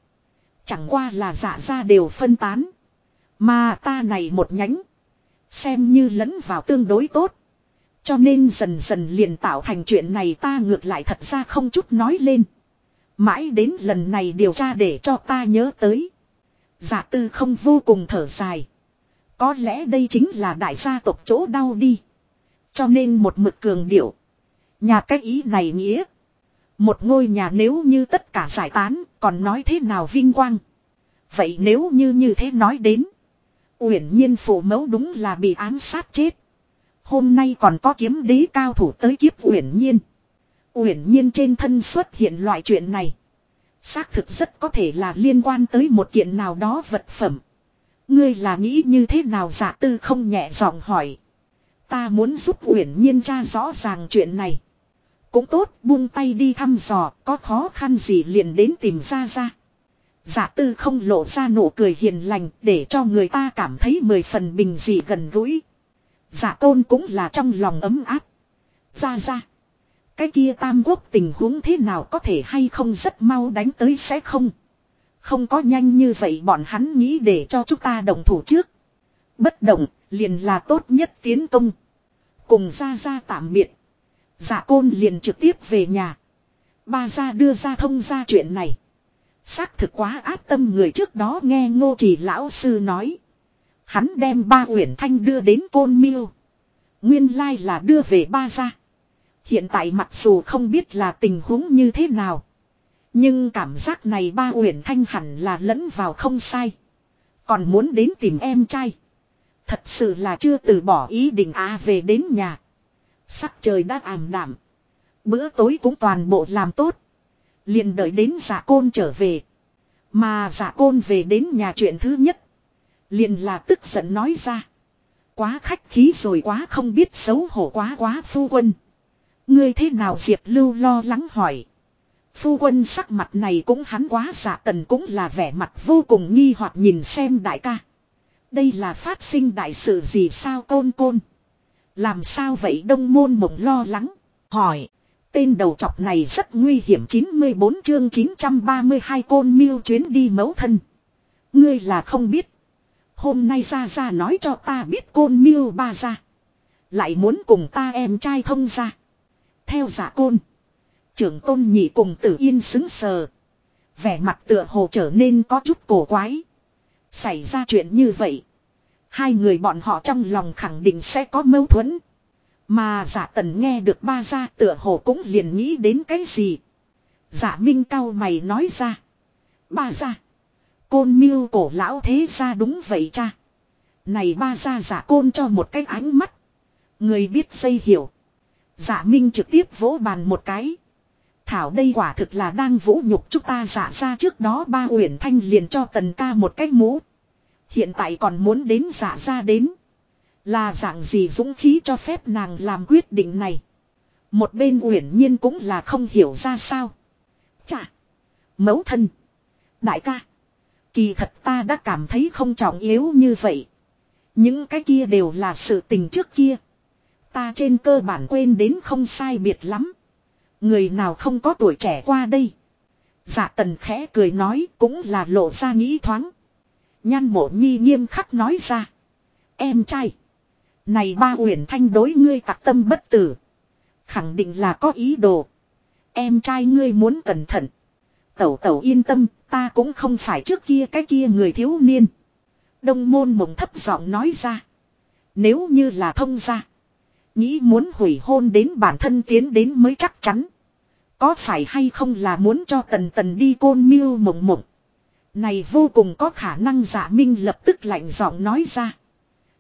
Chẳng qua là dạ ra đều phân tán. Mà ta này một nhánh. Xem như lẫn vào tương đối tốt. Cho nên dần dần liền tạo thành chuyện này ta ngược lại thật ra không chút nói lên. Mãi đến lần này điều tra để cho ta nhớ tới. Giả tư không vô cùng thở dài. Có lẽ đây chính là đại gia tộc chỗ đau đi. Cho nên một mực cường điệu. Nhà cách ý này nghĩa. Một ngôi nhà nếu như tất cả giải tán, còn nói thế nào vinh quang. Vậy nếu như như thế nói đến. Uyển nhiên phụ mẫu đúng là bị ám sát chết. Hôm nay còn có kiếm đế cao thủ tới kiếp Uyển nhiên. Uyển nhiên trên thân xuất hiện loại chuyện này. Xác thực rất có thể là liên quan tới một kiện nào đó vật phẩm. Ngươi là nghĩ như thế nào giả tư không nhẹ giọng hỏi. Ta muốn giúp Uyển Nhiên tra rõ ràng chuyện này. Cũng tốt, buông tay đi thăm dò, có khó khăn gì liền đến tìm ra ra. Giả tư không lộ ra nụ cười hiền lành để cho người ta cảm thấy mười phần bình dị gần gũi. Giả tôn cũng là trong lòng ấm áp. Ra ra. Cái kia tam quốc tình huống thế nào có thể hay không rất mau đánh tới sẽ không. Không có nhanh như vậy bọn hắn nghĩ để cho chúng ta đồng thủ trước. Bất động, liền là tốt nhất tiến công. Cùng ra ra tạm biệt. Giả côn liền trực tiếp về nhà. Ba ra đưa ra thông ra chuyện này. Xác thực quá áp tâm người trước đó nghe ngô trì lão sư nói. Hắn đem ba uyển thanh đưa đến côn miêu. Nguyên lai là đưa về ba ra. Hiện tại mặc dù không biết là tình huống như thế nào. Nhưng cảm giác này ba uyển thanh hẳn là lẫn vào không sai. Còn muốn đến tìm em trai. Thật sự là chưa từ bỏ ý định à về đến nhà. Sắc trời đã ảm đạm. Bữa tối cũng toàn bộ làm tốt. liền đợi đến giả côn trở về. Mà giả côn về đến nhà chuyện thứ nhất. liền là tức giận nói ra. Quá khách khí rồi quá không biết xấu hổ quá quá phu quân. Ngươi thế nào Diệp Lưu lo lắng hỏi. Phu quân sắc mặt này cũng hắn quá giả tần cũng là vẻ mặt vô cùng nghi hoặc nhìn xem đại ca. Đây là phát sinh đại sự gì sao côn côn. Làm sao vậy đông môn mộng lo lắng. Hỏi. Tên đầu chọc này rất nguy hiểm 94 chương 932 côn miêu chuyến đi mẫu thân. Ngươi là không biết. Hôm nay ra ra nói cho ta biết côn miêu ba ra. Lại muốn cùng ta em trai thông ra. Theo giả côn. Trưởng tôn nhị cùng tử yên xứng sờ. Vẻ mặt tựa hồ trở nên có chút cổ quái. Xảy ra chuyện như vậy. Hai người bọn họ trong lòng khẳng định sẽ có mâu thuẫn. Mà giả tần nghe được ba ra tựa hồ cũng liền nghĩ đến cái gì. Giả minh cao mày nói ra. Ba ra. Côn miêu cổ lão thế ra đúng vậy cha. Này ba ra giả côn cho một cái ánh mắt. Người biết xây hiểu. Giả minh trực tiếp vỗ bàn một cái. Thảo đây quả thực là đang vũ nhục chúng ta giả ra trước đó ba uyển thanh liền cho tần ca một cái mũ. Hiện tại còn muốn đến giả ra đến. Là dạng gì dũng khí cho phép nàng làm quyết định này. Một bên uyển nhiên cũng là không hiểu ra sao. Chà. Mẫu thân. Đại ca. Kỳ thật ta đã cảm thấy không trọng yếu như vậy. Những cái kia đều là sự tình trước kia. Ta trên cơ bản quên đến không sai biệt lắm. Người nào không có tuổi trẻ qua đây. Dạ tần khẽ cười nói cũng là lộ ra nghĩ thoáng. Nhan mộ nhi nghiêm khắc nói ra. Em trai. Này ba Huyền thanh đối ngươi tặc tâm bất tử. Khẳng định là có ý đồ. Em trai ngươi muốn cẩn thận. Tẩu tẩu yên tâm, ta cũng không phải trước kia cái kia người thiếu niên. Đông môn mộng thấp giọng nói ra. Nếu như là thông ra. Nghĩ muốn hủy hôn đến bản thân tiến đến mới chắc chắn. Có phải hay không là muốn cho tần tần đi côn miêu mộng mộng. Này vô cùng có khả năng giả minh lập tức lạnh giọng nói ra.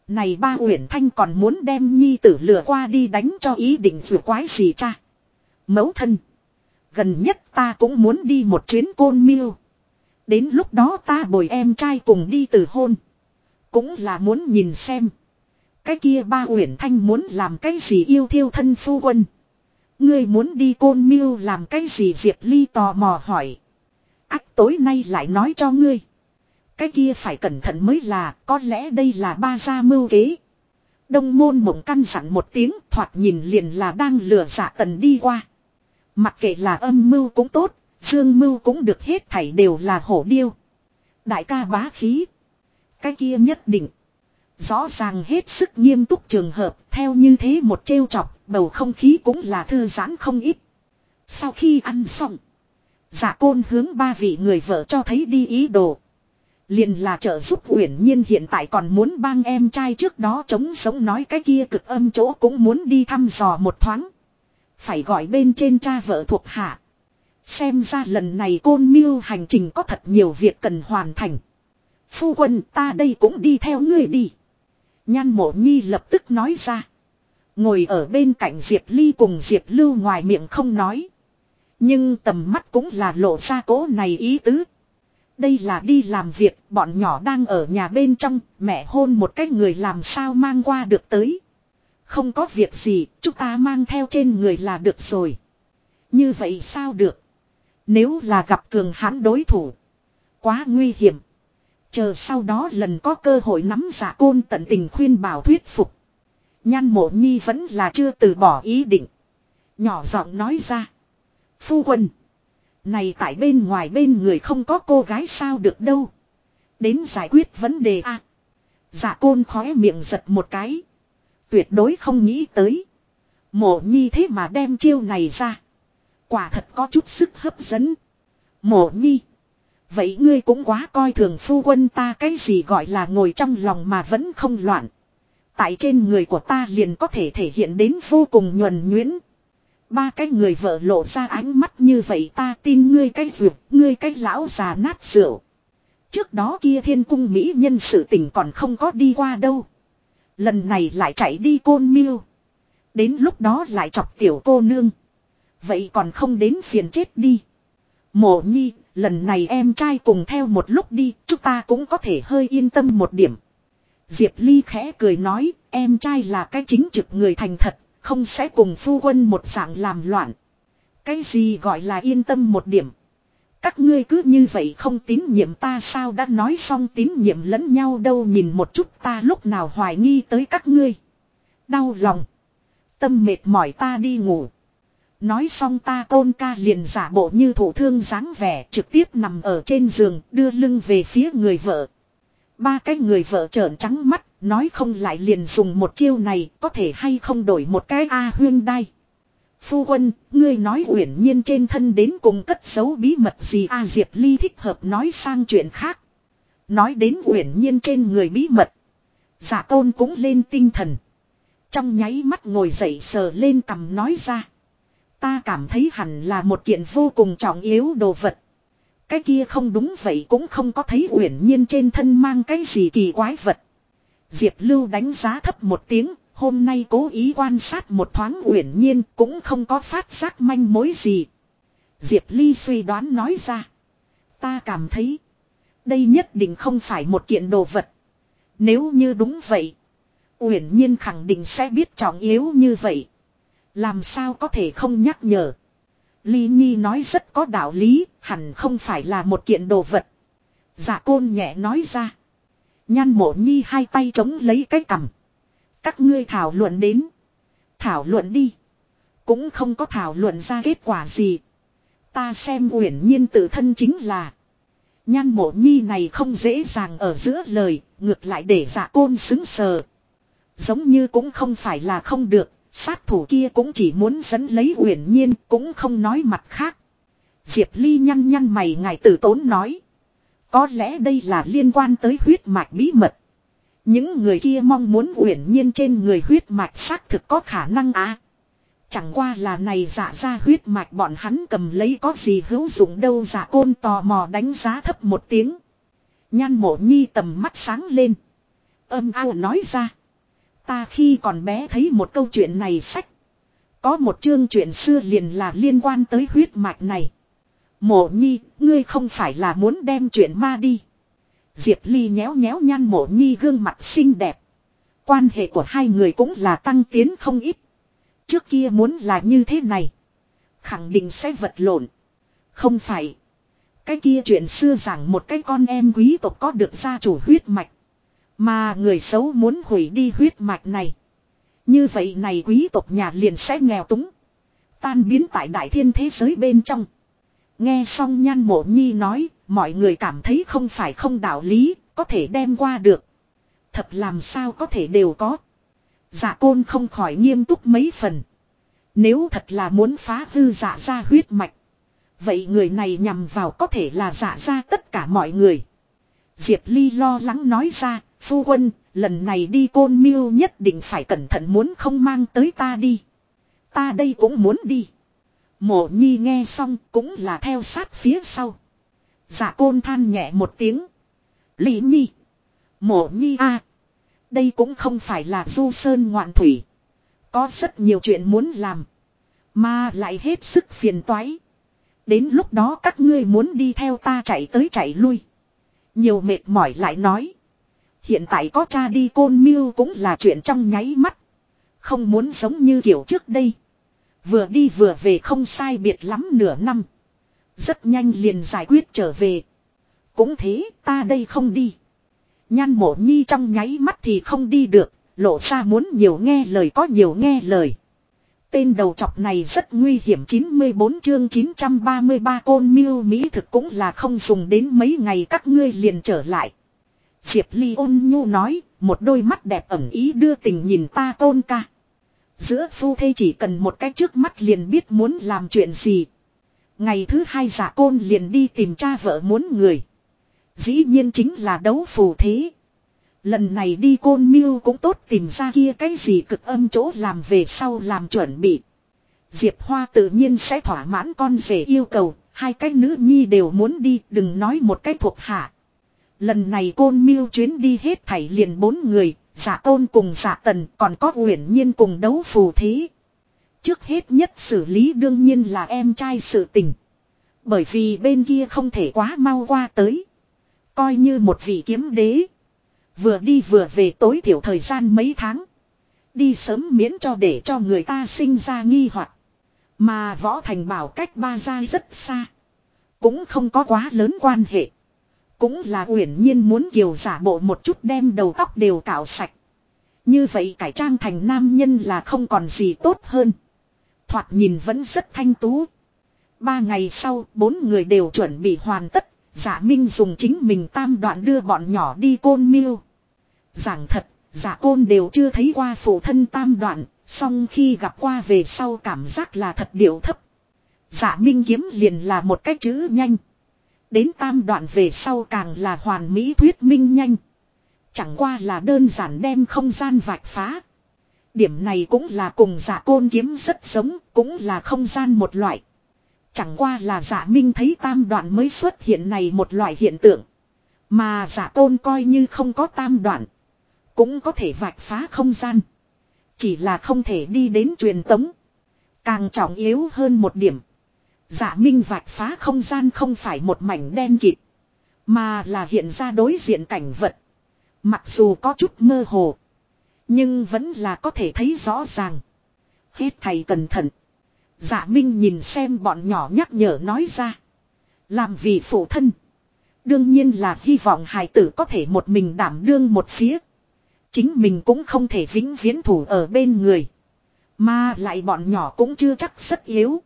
Này ba uyển thanh còn muốn đem nhi tử lừa qua đi đánh cho ý định vừa quái gì cha. Mẫu thân. Gần nhất ta cũng muốn đi một chuyến côn miêu. Đến lúc đó ta bồi em trai cùng đi từ hôn. Cũng là muốn nhìn xem. Cái kia ba uyển thanh muốn làm cái gì yêu thiêu thân phu quân. Ngươi muốn đi côn miêu làm cái gì Diệp Ly tò mò hỏi. Ách tối nay lại nói cho ngươi. Cái kia phải cẩn thận mới là có lẽ đây là ba gia mưu kế. Đông môn mộng căn dặn một tiếng thoạt nhìn liền là đang lừa giả tần đi qua. Mặc kệ là âm mưu cũng tốt, dương mưu cũng được hết thảy đều là hổ điêu. Đại ca bá khí. Cái kia nhất định. Rõ ràng hết sức nghiêm túc trường hợp, theo như thế một trêu chọc, bầu không khí cũng là thư giãn không ít. Sau khi ăn xong, giả côn hướng ba vị người vợ cho thấy đi ý đồ. Liền là trợ giúp Uyển Nhiên hiện tại còn muốn bang em trai trước đó chống sống nói cái kia cực âm chỗ cũng muốn đi thăm dò một thoáng. Phải gọi bên trên cha vợ thuộc hạ. Xem ra lần này côn miêu hành trình có thật nhiều việc cần hoàn thành. Phu quân ta đây cũng đi theo ngươi đi. Nhan mộ nhi lập tức nói ra. Ngồi ở bên cạnh Diệp Ly cùng Diệp Lưu ngoài miệng không nói. Nhưng tầm mắt cũng là lộ ra cố này ý tứ. Đây là đi làm việc, bọn nhỏ đang ở nhà bên trong, mẹ hôn một cái người làm sao mang qua được tới. Không có việc gì, chúng ta mang theo trên người là được rồi. Như vậy sao được? Nếu là gặp cường hãn đối thủ, Quá nguy hiểm. Chờ sau đó lần có cơ hội nắm giả côn tận tình khuyên bảo thuyết phục. Nhan mộ nhi vẫn là chưa từ bỏ ý định. Nhỏ giọng nói ra. Phu quân. Này tại bên ngoài bên người không có cô gái sao được đâu. Đến giải quyết vấn đề a. À, giả côn khóe miệng giật một cái. Tuyệt đối không nghĩ tới. Mộ nhi thế mà đem chiêu này ra. Quả thật có chút sức hấp dẫn. Mộ nhi. Vậy ngươi cũng quá coi thường phu quân ta cái gì gọi là ngồi trong lòng mà vẫn không loạn. Tại trên người của ta liền có thể thể hiện đến vô cùng nhuần nhuyễn. Ba cái người vợ lộ ra ánh mắt như vậy ta tin ngươi cái ruột, ngươi cái lão già nát rượu. Trước đó kia thiên cung Mỹ nhân sự tình còn không có đi qua đâu. Lần này lại chạy đi côn miêu. Đến lúc đó lại chọc tiểu cô nương. Vậy còn không đến phiền chết đi. Mộ nhi, lần này em trai cùng theo một lúc đi, chúng ta cũng có thể hơi yên tâm một điểm. Diệp Ly khẽ cười nói, em trai là cái chính trực người thành thật, không sẽ cùng phu quân một dạng làm loạn. Cái gì gọi là yên tâm một điểm. Các ngươi cứ như vậy không tín nhiệm ta sao đã nói xong tín nhiệm lẫn nhau đâu nhìn một chút ta lúc nào hoài nghi tới các ngươi. Đau lòng. Tâm mệt mỏi ta đi ngủ. Nói xong ta tôn ca liền giả bộ như thủ thương dáng vẻ trực tiếp nằm ở trên giường đưa lưng về phía người vợ. Ba cái người vợ trợn trắng mắt nói không lại liền dùng một chiêu này có thể hay không đổi một cái A huyên đai. Phu quân, ngươi nói uyển nhiên trên thân đến cùng cất giấu bí mật gì A Diệp Ly thích hợp nói sang chuyện khác. Nói đến uyển nhiên trên người bí mật. Giả tôn cũng lên tinh thần. Trong nháy mắt ngồi dậy sờ lên cầm nói ra. Ta cảm thấy hẳn là một kiện vô cùng trọng yếu đồ vật. Cái kia không đúng vậy cũng không có thấy uyển nhiên trên thân mang cái gì kỳ quái vật. Diệp Lưu đánh giá thấp một tiếng, hôm nay cố ý quan sát một thoáng uyển nhiên cũng không có phát giác manh mối gì. Diệp Ly suy đoán nói ra. Ta cảm thấy, đây nhất định không phải một kiện đồ vật. Nếu như đúng vậy, uyển nhiên khẳng định sẽ biết trọng yếu như vậy. Làm sao có thể không nhắc nhở. Lý Nhi nói rất có đạo lý, hẳn không phải là một kiện đồ vật. Dạ côn nhẹ nói ra. Nhan mộ nhi hai tay chống lấy cái cằm. Các ngươi thảo luận đến. Thảo luận đi. Cũng không có thảo luận ra kết quả gì. Ta xem uyển nhiên tự thân chính là. Nhan mộ nhi này không dễ dàng ở giữa lời, ngược lại để dạ côn xứng sờ. Giống như cũng không phải là không được, sát thủ kia cũng chỉ muốn dẫn lấy uyển nhiên, cũng không nói mặt khác. Diệp Ly nhăn nhăn mày ngài tử tốn nói. Có lẽ đây là liên quan tới huyết mạch bí mật. Những người kia mong muốn uyển nhiên trên người huyết mạch xác thực có khả năng á. Chẳng qua là này dạ ra huyết mạch bọn hắn cầm lấy có gì hữu dụng đâu dạ côn tò mò đánh giá thấp một tiếng. Nhan mộ nhi tầm mắt sáng lên. Âm ao nói ra. Ta khi còn bé thấy một câu chuyện này sách. Có một chương chuyện xưa liền là liên quan tới huyết mạch này. Mộ nhi, ngươi không phải là muốn đem chuyện ma đi. Diệp Ly nhéo nhéo nhăn mộ nhi gương mặt xinh đẹp. Quan hệ của hai người cũng là tăng tiến không ít. Trước kia muốn là như thế này. Khẳng định sẽ vật lộn. Không phải. Cái kia chuyện xưa rằng một cái con em quý tộc có được gia chủ huyết mạch. Mà người xấu muốn hủy đi huyết mạch này. Như vậy này quý tộc nhà liền sẽ nghèo túng. Tan biến tại đại thiên thế giới bên trong. Nghe xong nhan mộ nhi nói, mọi người cảm thấy không phải không đạo lý, có thể đem qua được. Thật làm sao có thể đều có. Dạ côn không khỏi nghiêm túc mấy phần. Nếu thật là muốn phá hư dạ ra huyết mạch. Vậy người này nhằm vào có thể là dạ ra tất cả mọi người. Diệp Ly lo lắng nói ra, phu quân, lần này đi côn miêu nhất định phải cẩn thận muốn không mang tới ta đi. Ta đây cũng muốn đi. Mộ nhi nghe xong cũng là theo sát phía sau. Dạ côn than nhẹ một tiếng. Lý nhi. Mộ nhi a Đây cũng không phải là du sơn ngoạn thủy. Có rất nhiều chuyện muốn làm. Mà lại hết sức phiền toái. Đến lúc đó các ngươi muốn đi theo ta chạy tới chạy lui. Nhiều mệt mỏi lại nói. Hiện tại có cha đi côn miêu cũng là chuyện trong nháy mắt. Không muốn giống như kiểu trước đây. Vừa đi vừa về không sai biệt lắm nửa năm. Rất nhanh liền giải quyết trở về. cũng thế, ta đây không đi. Nhan mộ nhi trong nháy mắt thì không đi được, lộ ra muốn nhiều nghe lời có nhiều nghe lời. Tên đầu chọc này rất nguy hiểm 94 chương 933 côn miêu Mỹ thực cũng là không dùng đến mấy ngày các ngươi liền trở lại. Diệp Ly ôn nhu nói, một đôi mắt đẹp ẩn ý đưa tình nhìn ta tôn ca. Giữa phu thê chỉ cần một cái trước mắt liền biết muốn làm chuyện gì. Ngày thứ hai giả côn liền đi tìm cha vợ muốn người. Dĩ nhiên chính là đấu phù thế. Lần này đi côn miêu cũng tốt tìm ra kia cái gì cực âm chỗ làm về sau làm chuẩn bị. Diệp Hoa tự nhiên sẽ thỏa mãn con rể yêu cầu, hai cái nữ nhi đều muốn đi, đừng nói một cái thuộc hạ. Lần này côn miêu chuyến đi hết thảy liền bốn người, giả tôn cùng giả tần, còn có uyển nhiên cùng đấu phù thế. Trước hết nhất xử lý đương nhiên là em trai sự tình. Bởi vì bên kia không thể quá mau qua tới. Coi như một vị kiếm đế. Vừa đi vừa về tối thiểu thời gian mấy tháng. Đi sớm miễn cho để cho người ta sinh ra nghi hoặc Mà võ thành bảo cách ba ra rất xa. Cũng không có quá lớn quan hệ. Cũng là uyển nhiên muốn kiều giả bộ một chút đem đầu tóc đều cạo sạch. Như vậy cải trang thành nam nhân là không còn gì tốt hơn. Thoạt nhìn vẫn rất thanh tú. Ba ngày sau, bốn người đều chuẩn bị hoàn tất. Giả Minh dùng chính mình tam đoạn đưa bọn nhỏ đi côn miêu. Giảng thật, giả côn đều chưa thấy qua phụ thân tam đoạn, song khi gặp qua về sau cảm giác là thật điệu thấp. Giả Minh kiếm liền là một cách chữ nhanh. Đến tam đoạn về sau càng là hoàn mỹ thuyết minh nhanh. Chẳng qua là đơn giản đem không gian vạch phá. Điểm này cũng là cùng giả côn kiếm rất giống, cũng là không gian một loại. Chẳng qua là giả minh thấy tam đoạn mới xuất hiện này một loại hiện tượng. Mà giả côn coi như không có tam đoạn. Cũng có thể vạch phá không gian. Chỉ là không thể đi đến truyền tống. Càng trọng yếu hơn một điểm. Giả minh vạch phá không gian không phải một mảnh đen kịt. Mà là hiện ra đối diện cảnh vật. Mặc dù có chút mơ hồ. Nhưng vẫn là có thể thấy rõ ràng. Hết thầy cẩn thận. Giả Minh nhìn xem bọn nhỏ nhắc nhở nói ra. Làm vì phụ thân. Đương nhiên là hy vọng hài tử có thể một mình đảm đương một phía. Chính mình cũng không thể vĩnh viễn thủ ở bên người. Mà lại bọn nhỏ cũng chưa chắc rất yếu.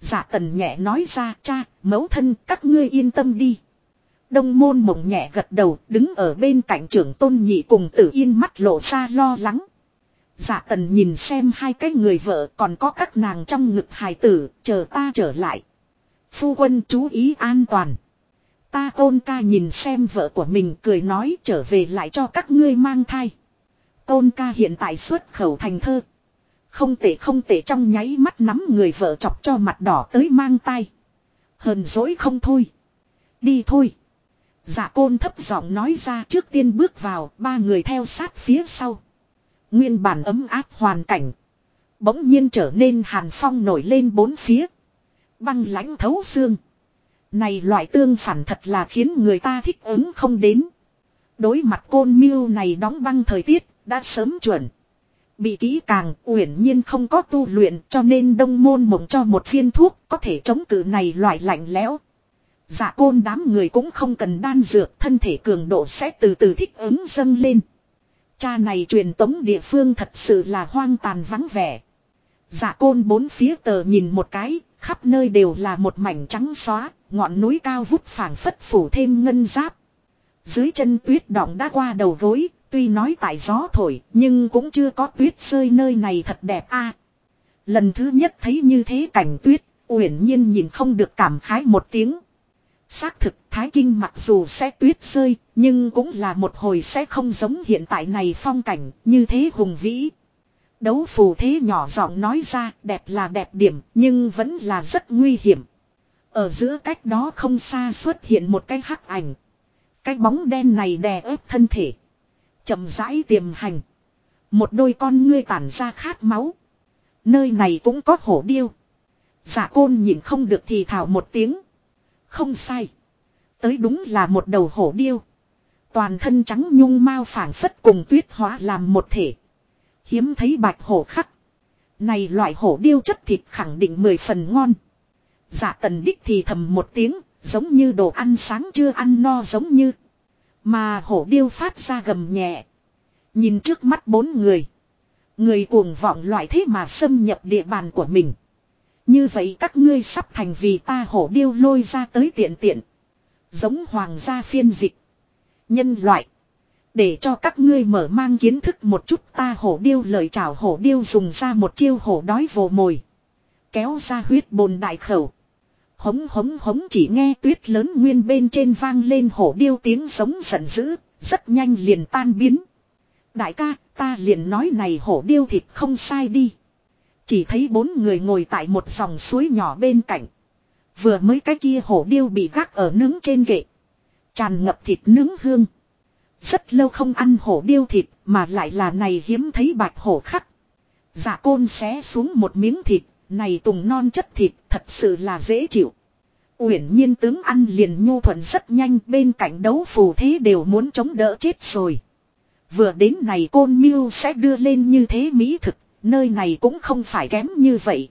Giả tần nhẹ nói ra cha, mẫu thân các ngươi yên tâm đi. Đông môn mộng nhẹ gật đầu đứng ở bên cạnh trưởng tôn nhị cùng tử yên mắt lộ ra lo lắng. Giả tần nhìn xem hai cái người vợ còn có các nàng trong ngực hài tử, chờ ta trở lại. Phu quân chú ý an toàn. Ta tôn ca nhìn xem vợ của mình cười nói trở về lại cho các ngươi mang thai. Tôn ca hiện tại xuất khẩu thành thơ. Không tệ không tệ trong nháy mắt nắm người vợ chọc cho mặt đỏ tới mang tay. Hờn dỗi không thôi. Đi thôi. Dạ côn thấp giọng nói ra trước tiên bước vào, ba người theo sát phía sau. Nguyên bản ấm áp hoàn cảnh. Bỗng nhiên trở nên hàn phong nổi lên bốn phía. Băng lãnh thấu xương. Này loại tương phản thật là khiến người ta thích ứng không đến. Đối mặt côn miêu này đóng băng thời tiết, đã sớm chuẩn. Bị kỹ càng, uyển nhiên không có tu luyện cho nên đông môn mộng cho một viên thuốc có thể chống cự này loại lạnh lẽo. Dạ côn đám người cũng không cần đan dược, thân thể cường độ sẽ từ từ thích ứng dâng lên. Cha này truyền tống địa phương thật sự là hoang tàn vắng vẻ. Dạ côn bốn phía tờ nhìn một cái, khắp nơi đều là một mảnh trắng xóa, ngọn núi cao vút phảng phất phủ thêm ngân giáp. Dưới chân tuyết đọng đã qua đầu gối, tuy nói tại gió thổi, nhưng cũng chưa có tuyết rơi nơi này thật đẹp a. lần thứ nhất thấy như thế cảnh tuyết, uyển nhiên nhìn không được cảm khái một tiếng. Xác thực Thái Kinh mặc dù sẽ tuyết rơi, nhưng cũng là một hồi sẽ không giống hiện tại này phong cảnh, như thế hùng vĩ. Đấu phù thế nhỏ giọng nói ra, đẹp là đẹp điểm, nhưng vẫn là rất nguy hiểm. Ở giữa cách đó không xa xuất hiện một cái hắc ảnh. Cái bóng đen này đè ép thân thể chậm rãi tiềm hành. Một đôi con ngươi tản ra khát máu. Nơi này cũng có hổ điêu. Giả côn nhìn không được thì thảo một tiếng. Không sai. Tới đúng là một đầu hổ điêu. Toàn thân trắng nhung mau phảng phất cùng tuyết hóa làm một thể. Hiếm thấy bạch hổ khắc. Này loại hổ điêu chất thịt khẳng định mười phần ngon. giả tần đích thì thầm một tiếng, Giống như đồ ăn sáng chưa ăn no giống như. Mà hổ điêu phát ra gầm nhẹ. Nhìn trước mắt bốn người. Người cuồng vọng loại thế mà xâm nhập địa bàn của mình. Như vậy các ngươi sắp thành vì ta hổ điêu lôi ra tới tiện tiện. Giống hoàng gia phiên dịch. Nhân loại. Để cho các ngươi mở mang kiến thức một chút ta hổ điêu lời chào hổ điêu dùng ra một chiêu hổ đói vồ mồi. Kéo ra huyết bồn đại khẩu. Hống hống hống chỉ nghe tuyết lớn nguyên bên trên vang lên hổ điêu tiếng sống giận dữ, rất nhanh liền tan biến. Đại ca, ta liền nói này hổ điêu thịt không sai đi. Chỉ thấy bốn người ngồi tại một dòng suối nhỏ bên cạnh. Vừa mới cái kia hổ điêu bị gác ở nướng trên kệ. Tràn ngập thịt nướng hương. Rất lâu không ăn hổ điêu thịt mà lại là này hiếm thấy bạch hổ khắc. Dạ côn xé xuống một miếng thịt, này tùng non chất thịt thật sự là dễ chịu. Uyển nhiên tướng ăn liền nhu thuận rất nhanh bên cạnh đấu phù thế đều muốn chống đỡ chết rồi. Vừa đến này côn miêu sẽ đưa lên như thế mỹ thực, nơi này cũng không phải kém như vậy.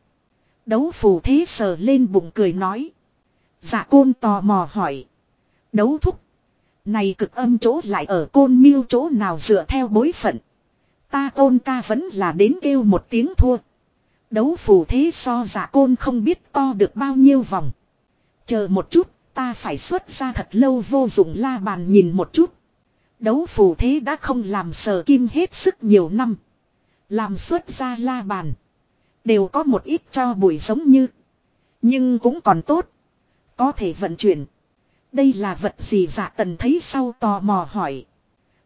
Đấu phù thế sờ lên bụng cười nói. Dạ côn tò mò hỏi. Đấu thúc. Này cực âm chỗ lại ở côn miêu chỗ nào dựa theo bối phận. Ta côn ca vẫn là đến kêu một tiếng thua. Đấu phù thế so giả côn không biết to được bao nhiêu vòng. Chờ một chút, ta phải xuất ra thật lâu vô dụng la bàn nhìn một chút. Đấu phù thế đã không làm sờ kim hết sức nhiều năm. Làm xuất ra la bàn. Đều có một ít cho bụi giống như. Nhưng cũng còn tốt. Có thể vận chuyển. Đây là vật gì dạ tần thấy sau tò mò hỏi.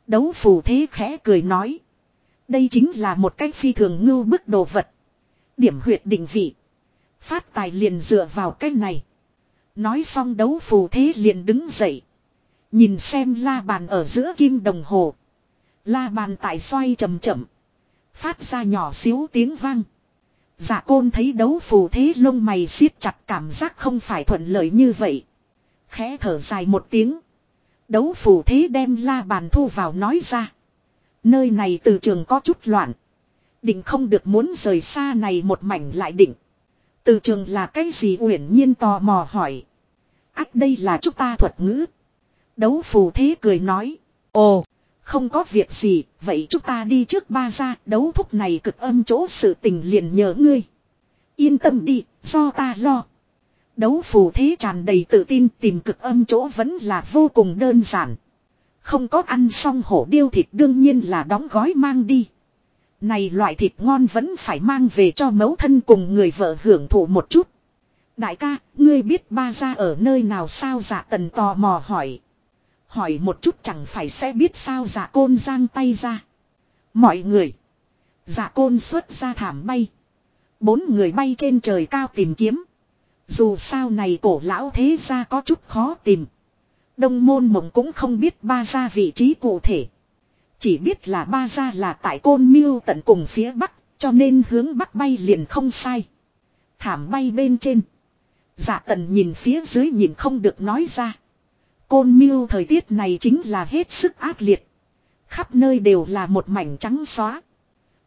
Đấu phù thế khẽ cười nói. Đây chính là một cách phi thường ngưu bức đồ vật. Điểm huyệt định vị. Phát tài liền dựa vào cái này. Nói xong đấu phù thế liền đứng dậy. Nhìn xem la bàn ở giữa kim đồng hồ. La bàn tại xoay chậm chậm. Phát ra nhỏ xíu tiếng vang. giả côn thấy đấu phù thế lông mày siết chặt cảm giác không phải thuận lợi như vậy. Khẽ thở dài một tiếng. Đấu phù thế đem la bàn thu vào nói ra. Nơi này từ trường có chút loạn. Định không được muốn rời xa này một mảnh lại định. Từ trường là cái gì uyển nhiên tò mò hỏi. Ách đây là chúng ta thuật ngữ. Đấu phù thế cười nói. Ồ, không có việc gì, vậy chúng ta đi trước ba ra, đấu thúc này cực âm chỗ sự tình liền nhớ ngươi. Yên tâm đi, do ta lo. Đấu phù thế tràn đầy tự tin tìm cực âm chỗ vẫn là vô cùng đơn giản. Không có ăn xong hổ điêu thịt đương nhiên là đóng gói mang đi. Này loại thịt ngon vẫn phải mang về cho mẫu thân cùng người vợ hưởng thụ một chút. Đại ca, ngươi biết ba ra ở nơi nào sao dạ tần tò mò hỏi. Hỏi một chút chẳng phải sẽ biết sao dạ côn giang tay ra. Mọi người. Dạ côn xuất ra thảm bay. Bốn người bay trên trời cao tìm kiếm. Dù sao này cổ lão thế ra có chút khó tìm. Đông môn mộng cũng không biết ba ra vị trí cụ thể. Chỉ biết là ba ra là tại côn miêu tận cùng phía bắc, cho nên hướng bắc bay liền không sai. Thảm bay bên trên. Dạ tần nhìn phía dưới nhìn không được nói ra. Côn miêu thời tiết này chính là hết sức ác liệt. Khắp nơi đều là một mảnh trắng xóa.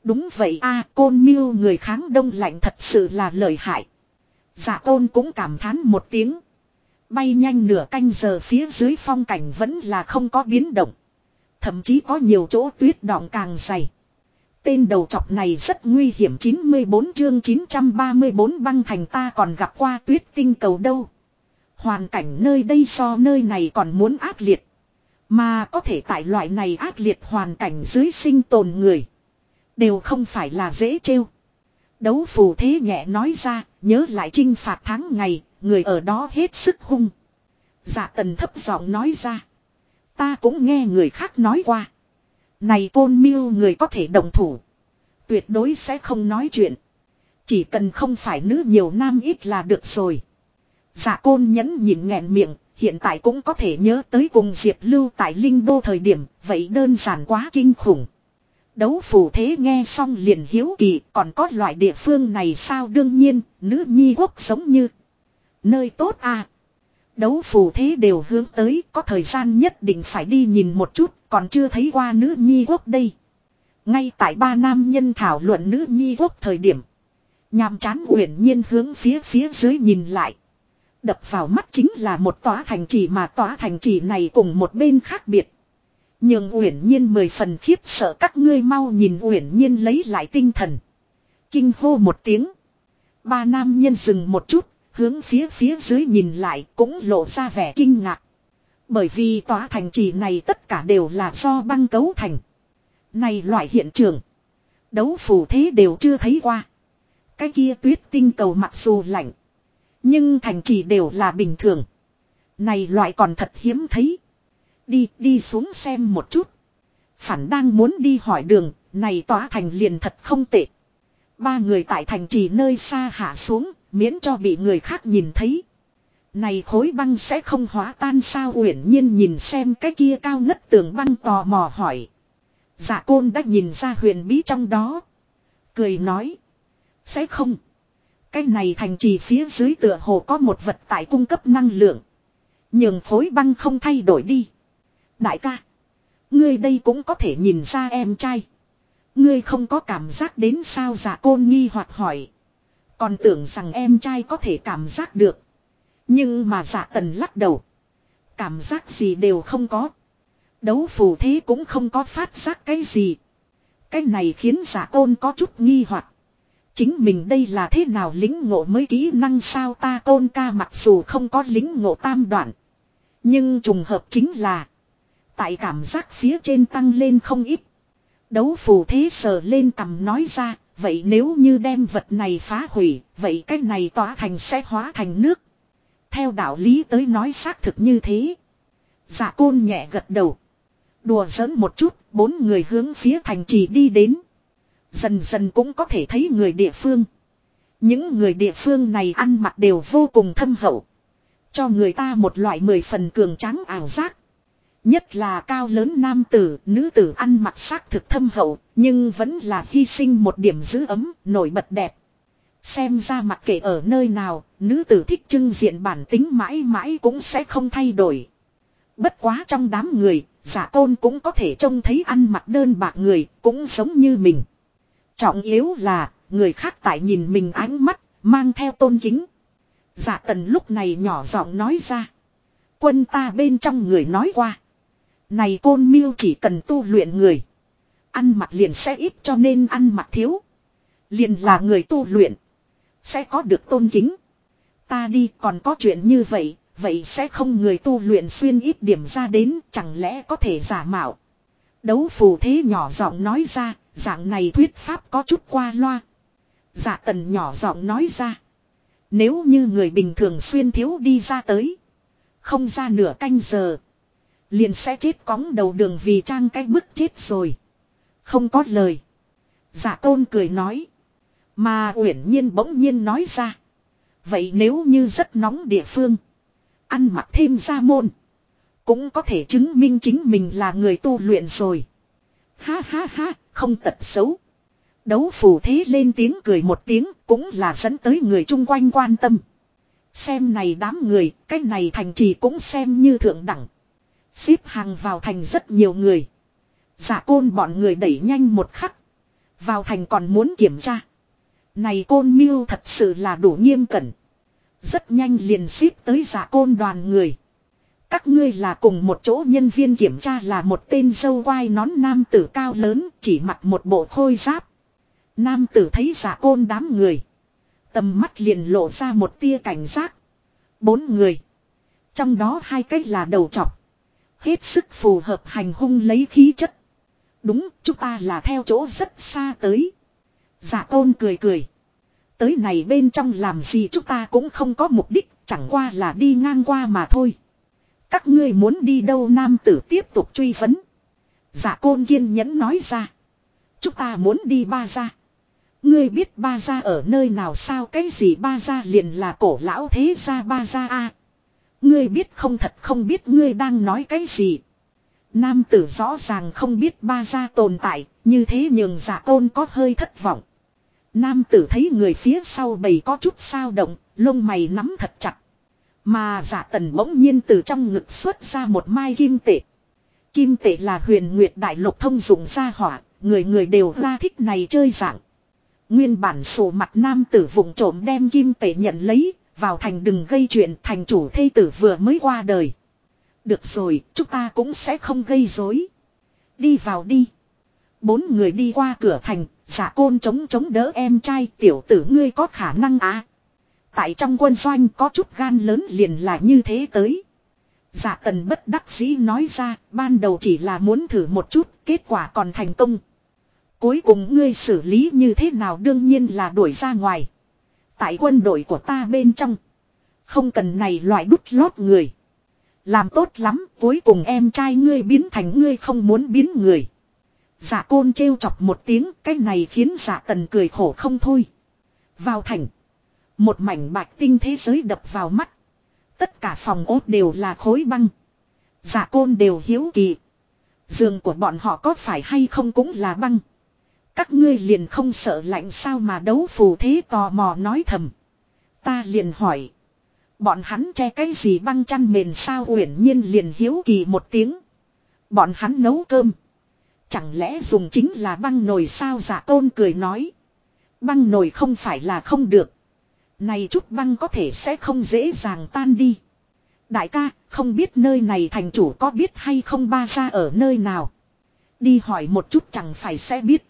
Đúng vậy a côn miêu người kháng đông lạnh thật sự là lợi hại. Dạ tôn cũng cảm thán một tiếng. Bay nhanh nửa canh giờ phía dưới phong cảnh vẫn là không có biến động. Thậm chí có nhiều chỗ tuyết đọng càng dày. Tên đầu chọc này rất nguy hiểm 94 chương 934 băng thành ta còn gặp qua tuyết tinh cầu đâu. Hoàn cảnh nơi đây so nơi này còn muốn ác liệt. Mà có thể tại loại này ác liệt hoàn cảnh dưới sinh tồn người. Đều không phải là dễ trêu. Đấu phù thế nhẹ nói ra, nhớ lại trinh phạt tháng ngày, người ở đó hết sức hung. Dạ tần thấp giọng nói ra. Ta cũng nghe người khác nói qua. Này côn miêu người có thể đồng thủ. Tuyệt đối sẽ không nói chuyện. Chỉ cần không phải nữ nhiều nam ít là được rồi. Dạ côn nhẫn nhìn nghẹn miệng, hiện tại cũng có thể nhớ tới cùng Diệp Lưu tại Linh Đô thời điểm, vậy đơn giản quá kinh khủng. Đấu phù thế nghe xong liền hiếu kỳ, còn có loại địa phương này sao đương nhiên, nữ nhi quốc giống như. Nơi tốt à. Đấu phù thế đều hướng tới, có thời gian nhất định phải đi nhìn một chút, còn chưa thấy qua nữ nhi quốc đây. Ngay tại ba nam nhân thảo luận nữ nhi quốc thời điểm. Nhàm chán uyển nhiên hướng phía phía dưới nhìn lại. đập vào mắt chính là một tòa thành trì mà tòa thành trì này cùng một bên khác biệt. Nhưng Uyển Nhiên mười phần khiếp sợ các ngươi mau nhìn Uyển Nhiên lấy lại tinh thần. Kinh hô một tiếng. Ba nam nhân dừng một chút, hướng phía phía dưới nhìn lại cũng lộ ra vẻ kinh ngạc. Bởi vì tòa thành trì này tất cả đều là do băng cấu thành. Này loại hiện trường. Đấu phù thế đều chưa thấy qua. Cái kia tuyết tinh cầu mặc dù lạnh. Nhưng thành trì đều là bình thường. Này loại còn thật hiếm thấy. Đi, đi xuống xem một chút. Phản đang muốn đi hỏi đường, này tỏa thành liền thật không tệ. Ba người tại thành trì nơi xa hạ xuống, miễn cho bị người khác nhìn thấy. Này khối băng sẽ không hóa tan sao uyển nhiên nhìn xem cái kia cao ngất tường băng tò mò hỏi. Dạ côn đã nhìn ra huyền bí trong đó. Cười nói. Sẽ không. Cái này thành trì phía dưới tựa hồ có một vật tại cung cấp năng lượng. Nhưng khối băng không thay đổi đi. Đại ca. Ngươi đây cũng có thể nhìn ra em trai. Ngươi không có cảm giác đến sao giả côn nghi hoặc hỏi. Còn tưởng rằng em trai có thể cảm giác được. Nhưng mà giả tần lắc đầu. Cảm giác gì đều không có. Đấu phù thế cũng không có phát giác cái gì. Cái này khiến giả côn có chút nghi hoặc. Chính mình đây là thế nào lính ngộ mới kỹ năng sao ta tôn ca mặc dù không có lính ngộ tam đoạn. Nhưng trùng hợp chính là. Tại cảm giác phía trên tăng lên không ít. Đấu phù thế sờ lên cầm nói ra. Vậy nếu như đem vật này phá hủy. Vậy cái này tỏa thành sẽ hóa thành nước. Theo đạo lý tới nói xác thực như thế. Dạ côn nhẹ gật đầu. Đùa giỡn một chút. Bốn người hướng phía thành trì đi đến. Dần dần cũng có thể thấy người địa phương. Những người địa phương này ăn mặc đều vô cùng thâm hậu. Cho người ta một loại mười phần cường tráng ảo giác. Nhất là cao lớn nam tử, nữ tử ăn mặc sắc thực thâm hậu, nhưng vẫn là hy sinh một điểm giữ ấm, nổi bật đẹp. Xem ra mặc kệ ở nơi nào, nữ tử thích trưng diện bản tính mãi mãi cũng sẽ không thay đổi. Bất quá trong đám người, giả tôn cũng có thể trông thấy ăn mặc đơn bạc người, cũng giống như mình. Trọng yếu là, người khác tại nhìn mình ánh mắt, mang theo tôn kính. Giả tần lúc này nhỏ giọng nói ra. Quân ta bên trong người nói qua. Này côn miêu chỉ cần tu luyện người. Ăn mặc liền sẽ ít cho nên ăn mặc thiếu. Liền là người tu luyện. Sẽ có được tôn kính. Ta đi còn có chuyện như vậy. Vậy sẽ không người tu luyện xuyên ít điểm ra đến, chẳng lẽ có thể giả mạo. Đấu phù thế nhỏ giọng nói ra. Dạng này thuyết pháp có chút qua loa. Giả tần nhỏ giọng nói ra. Nếu như người bình thường xuyên thiếu đi ra tới. Không ra nửa canh giờ. Liền sẽ chết cóng đầu đường vì trang cái bức chết rồi. Không có lời. Giả tôn cười nói. Mà uyển nhiên bỗng nhiên nói ra. Vậy nếu như rất nóng địa phương. Ăn mặc thêm ra môn. Cũng có thể chứng minh chính mình là người tu luyện rồi. Ha ha ha, không tật xấu. Đấu phù thế lên tiếng cười một tiếng cũng là dẫn tới người chung quanh quan tâm. Xem này đám người, cái này thành trì cũng xem như thượng đẳng. Xếp hàng vào thành rất nhiều người. Giả côn bọn người đẩy nhanh một khắc. Vào thành còn muốn kiểm tra. Này côn miêu thật sự là đủ nghiêm cẩn. Rất nhanh liền xếp tới giả côn đoàn người. Các ngươi là cùng một chỗ nhân viên kiểm tra là một tên dâu quai nón nam tử cao lớn, chỉ mặc một bộ khôi giáp. Nam tử thấy giả côn đám người. Tầm mắt liền lộ ra một tia cảnh giác. Bốn người. Trong đó hai cách là đầu chọc. Hết sức phù hợp hành hung lấy khí chất. Đúng, chúng ta là theo chỗ rất xa tới. Giả tôn cười cười. Tới này bên trong làm gì chúng ta cũng không có mục đích, chẳng qua là đi ngang qua mà thôi. Các ngươi muốn đi đâu nam tử tiếp tục truy vấn. Giả côn kiên nhẫn nói ra. Chúng ta muốn đi ba gia. Ngươi biết ba gia ở nơi nào sao cái gì ba gia liền là cổ lão thế gia ba gia a Ngươi biết không thật không biết ngươi đang nói cái gì. Nam tử rõ ràng không biết ba gia tồn tại, như thế nhường giả tôn có hơi thất vọng. Nam tử thấy người phía sau bầy có chút sao động, lông mày nắm thật chặt. Mà giả tần bỗng nhiên từ trong ngực xuất ra một mai kim tệ. Kim tệ là huyền nguyệt đại lục thông dụng gia hỏa, người người đều ra thích này chơi dạng. Nguyên bản sổ mặt nam tử vùng trộm đem kim tệ nhận lấy, vào thành đừng gây chuyện thành chủ thê tử vừa mới qua đời. Được rồi, chúng ta cũng sẽ không gây rối. Đi vào đi. Bốn người đi qua cửa thành, giả côn chống chống đỡ em trai tiểu tử ngươi có khả năng à. Tại trong quân doanh có chút gan lớn liền là như thế tới. Giả tần bất đắc dĩ nói ra, ban đầu chỉ là muốn thử một chút, kết quả còn thành công. Cuối cùng ngươi xử lý như thế nào đương nhiên là đuổi ra ngoài. Tại quân đội của ta bên trong. Không cần này loại đút lót người. Làm tốt lắm, cuối cùng em trai ngươi biến thành ngươi không muốn biến người. Giả côn trêu chọc một tiếng, cái này khiến giả tần cười khổ không thôi. Vào thành. Một mảnh bạch tinh thế giới đập vào mắt. Tất cả phòng ốt đều là khối băng. Giả côn đều hiếu kỳ. Giường của bọn họ có phải hay không cũng là băng. Các ngươi liền không sợ lạnh sao mà đấu phù thế tò mò nói thầm. Ta liền hỏi. Bọn hắn che cái gì băng chăn mền sao uyển nhiên liền hiếu kỳ một tiếng. Bọn hắn nấu cơm. Chẳng lẽ dùng chính là băng nồi sao giả tôn cười nói. Băng nồi không phải là không được. Này chút băng có thể sẽ không dễ dàng tan đi. Đại ca, không biết nơi này thành chủ có biết hay không ba ra ở nơi nào. Đi hỏi một chút chẳng phải sẽ biết.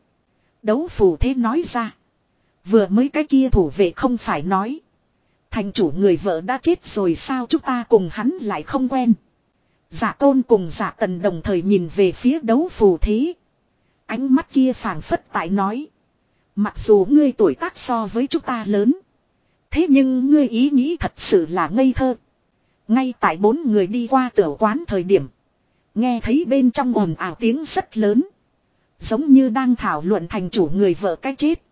Đấu phù thế nói ra. Vừa mới cái kia thủ vệ không phải nói. Thành chủ người vợ đã chết rồi sao chúng ta cùng hắn lại không quen. Giả tôn cùng giả tần đồng thời nhìn về phía đấu phù thế. Ánh mắt kia phảng phất tại nói. Mặc dù ngươi tuổi tác so với chúng ta lớn. Thế nhưng ngươi ý nghĩ thật sự là ngây thơ. Ngay tại bốn người đi qua tiểu quán thời điểm. Nghe thấy bên trong ồn ào tiếng rất lớn. Giống như đang thảo luận thành chủ người vợ cái chết.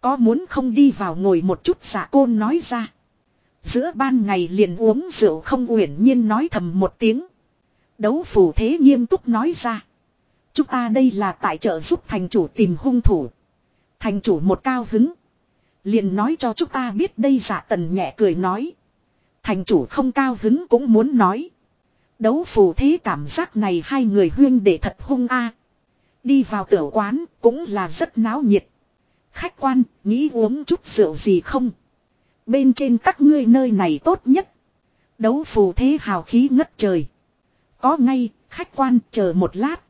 Có muốn không đi vào ngồi một chút giả côn nói ra. Giữa ban ngày liền uống rượu không uyển nhiên nói thầm một tiếng. Đấu phù thế nghiêm túc nói ra. Chúng ta đây là tại trợ giúp thành chủ tìm hung thủ. Thành chủ một cao hứng. Liền nói cho chúng ta biết đây giả tần nhẹ cười nói. Thành chủ không cao hứng cũng muốn nói. Đấu phù thế cảm giác này hai người huyên để thật hung a. Đi vào tiểu quán cũng là rất náo nhiệt. Khách quan, nghĩ uống chút rượu gì không? Bên trên các ngươi nơi này tốt nhất. Đấu phù thế hào khí ngất trời. Có ngay, khách quan chờ một lát.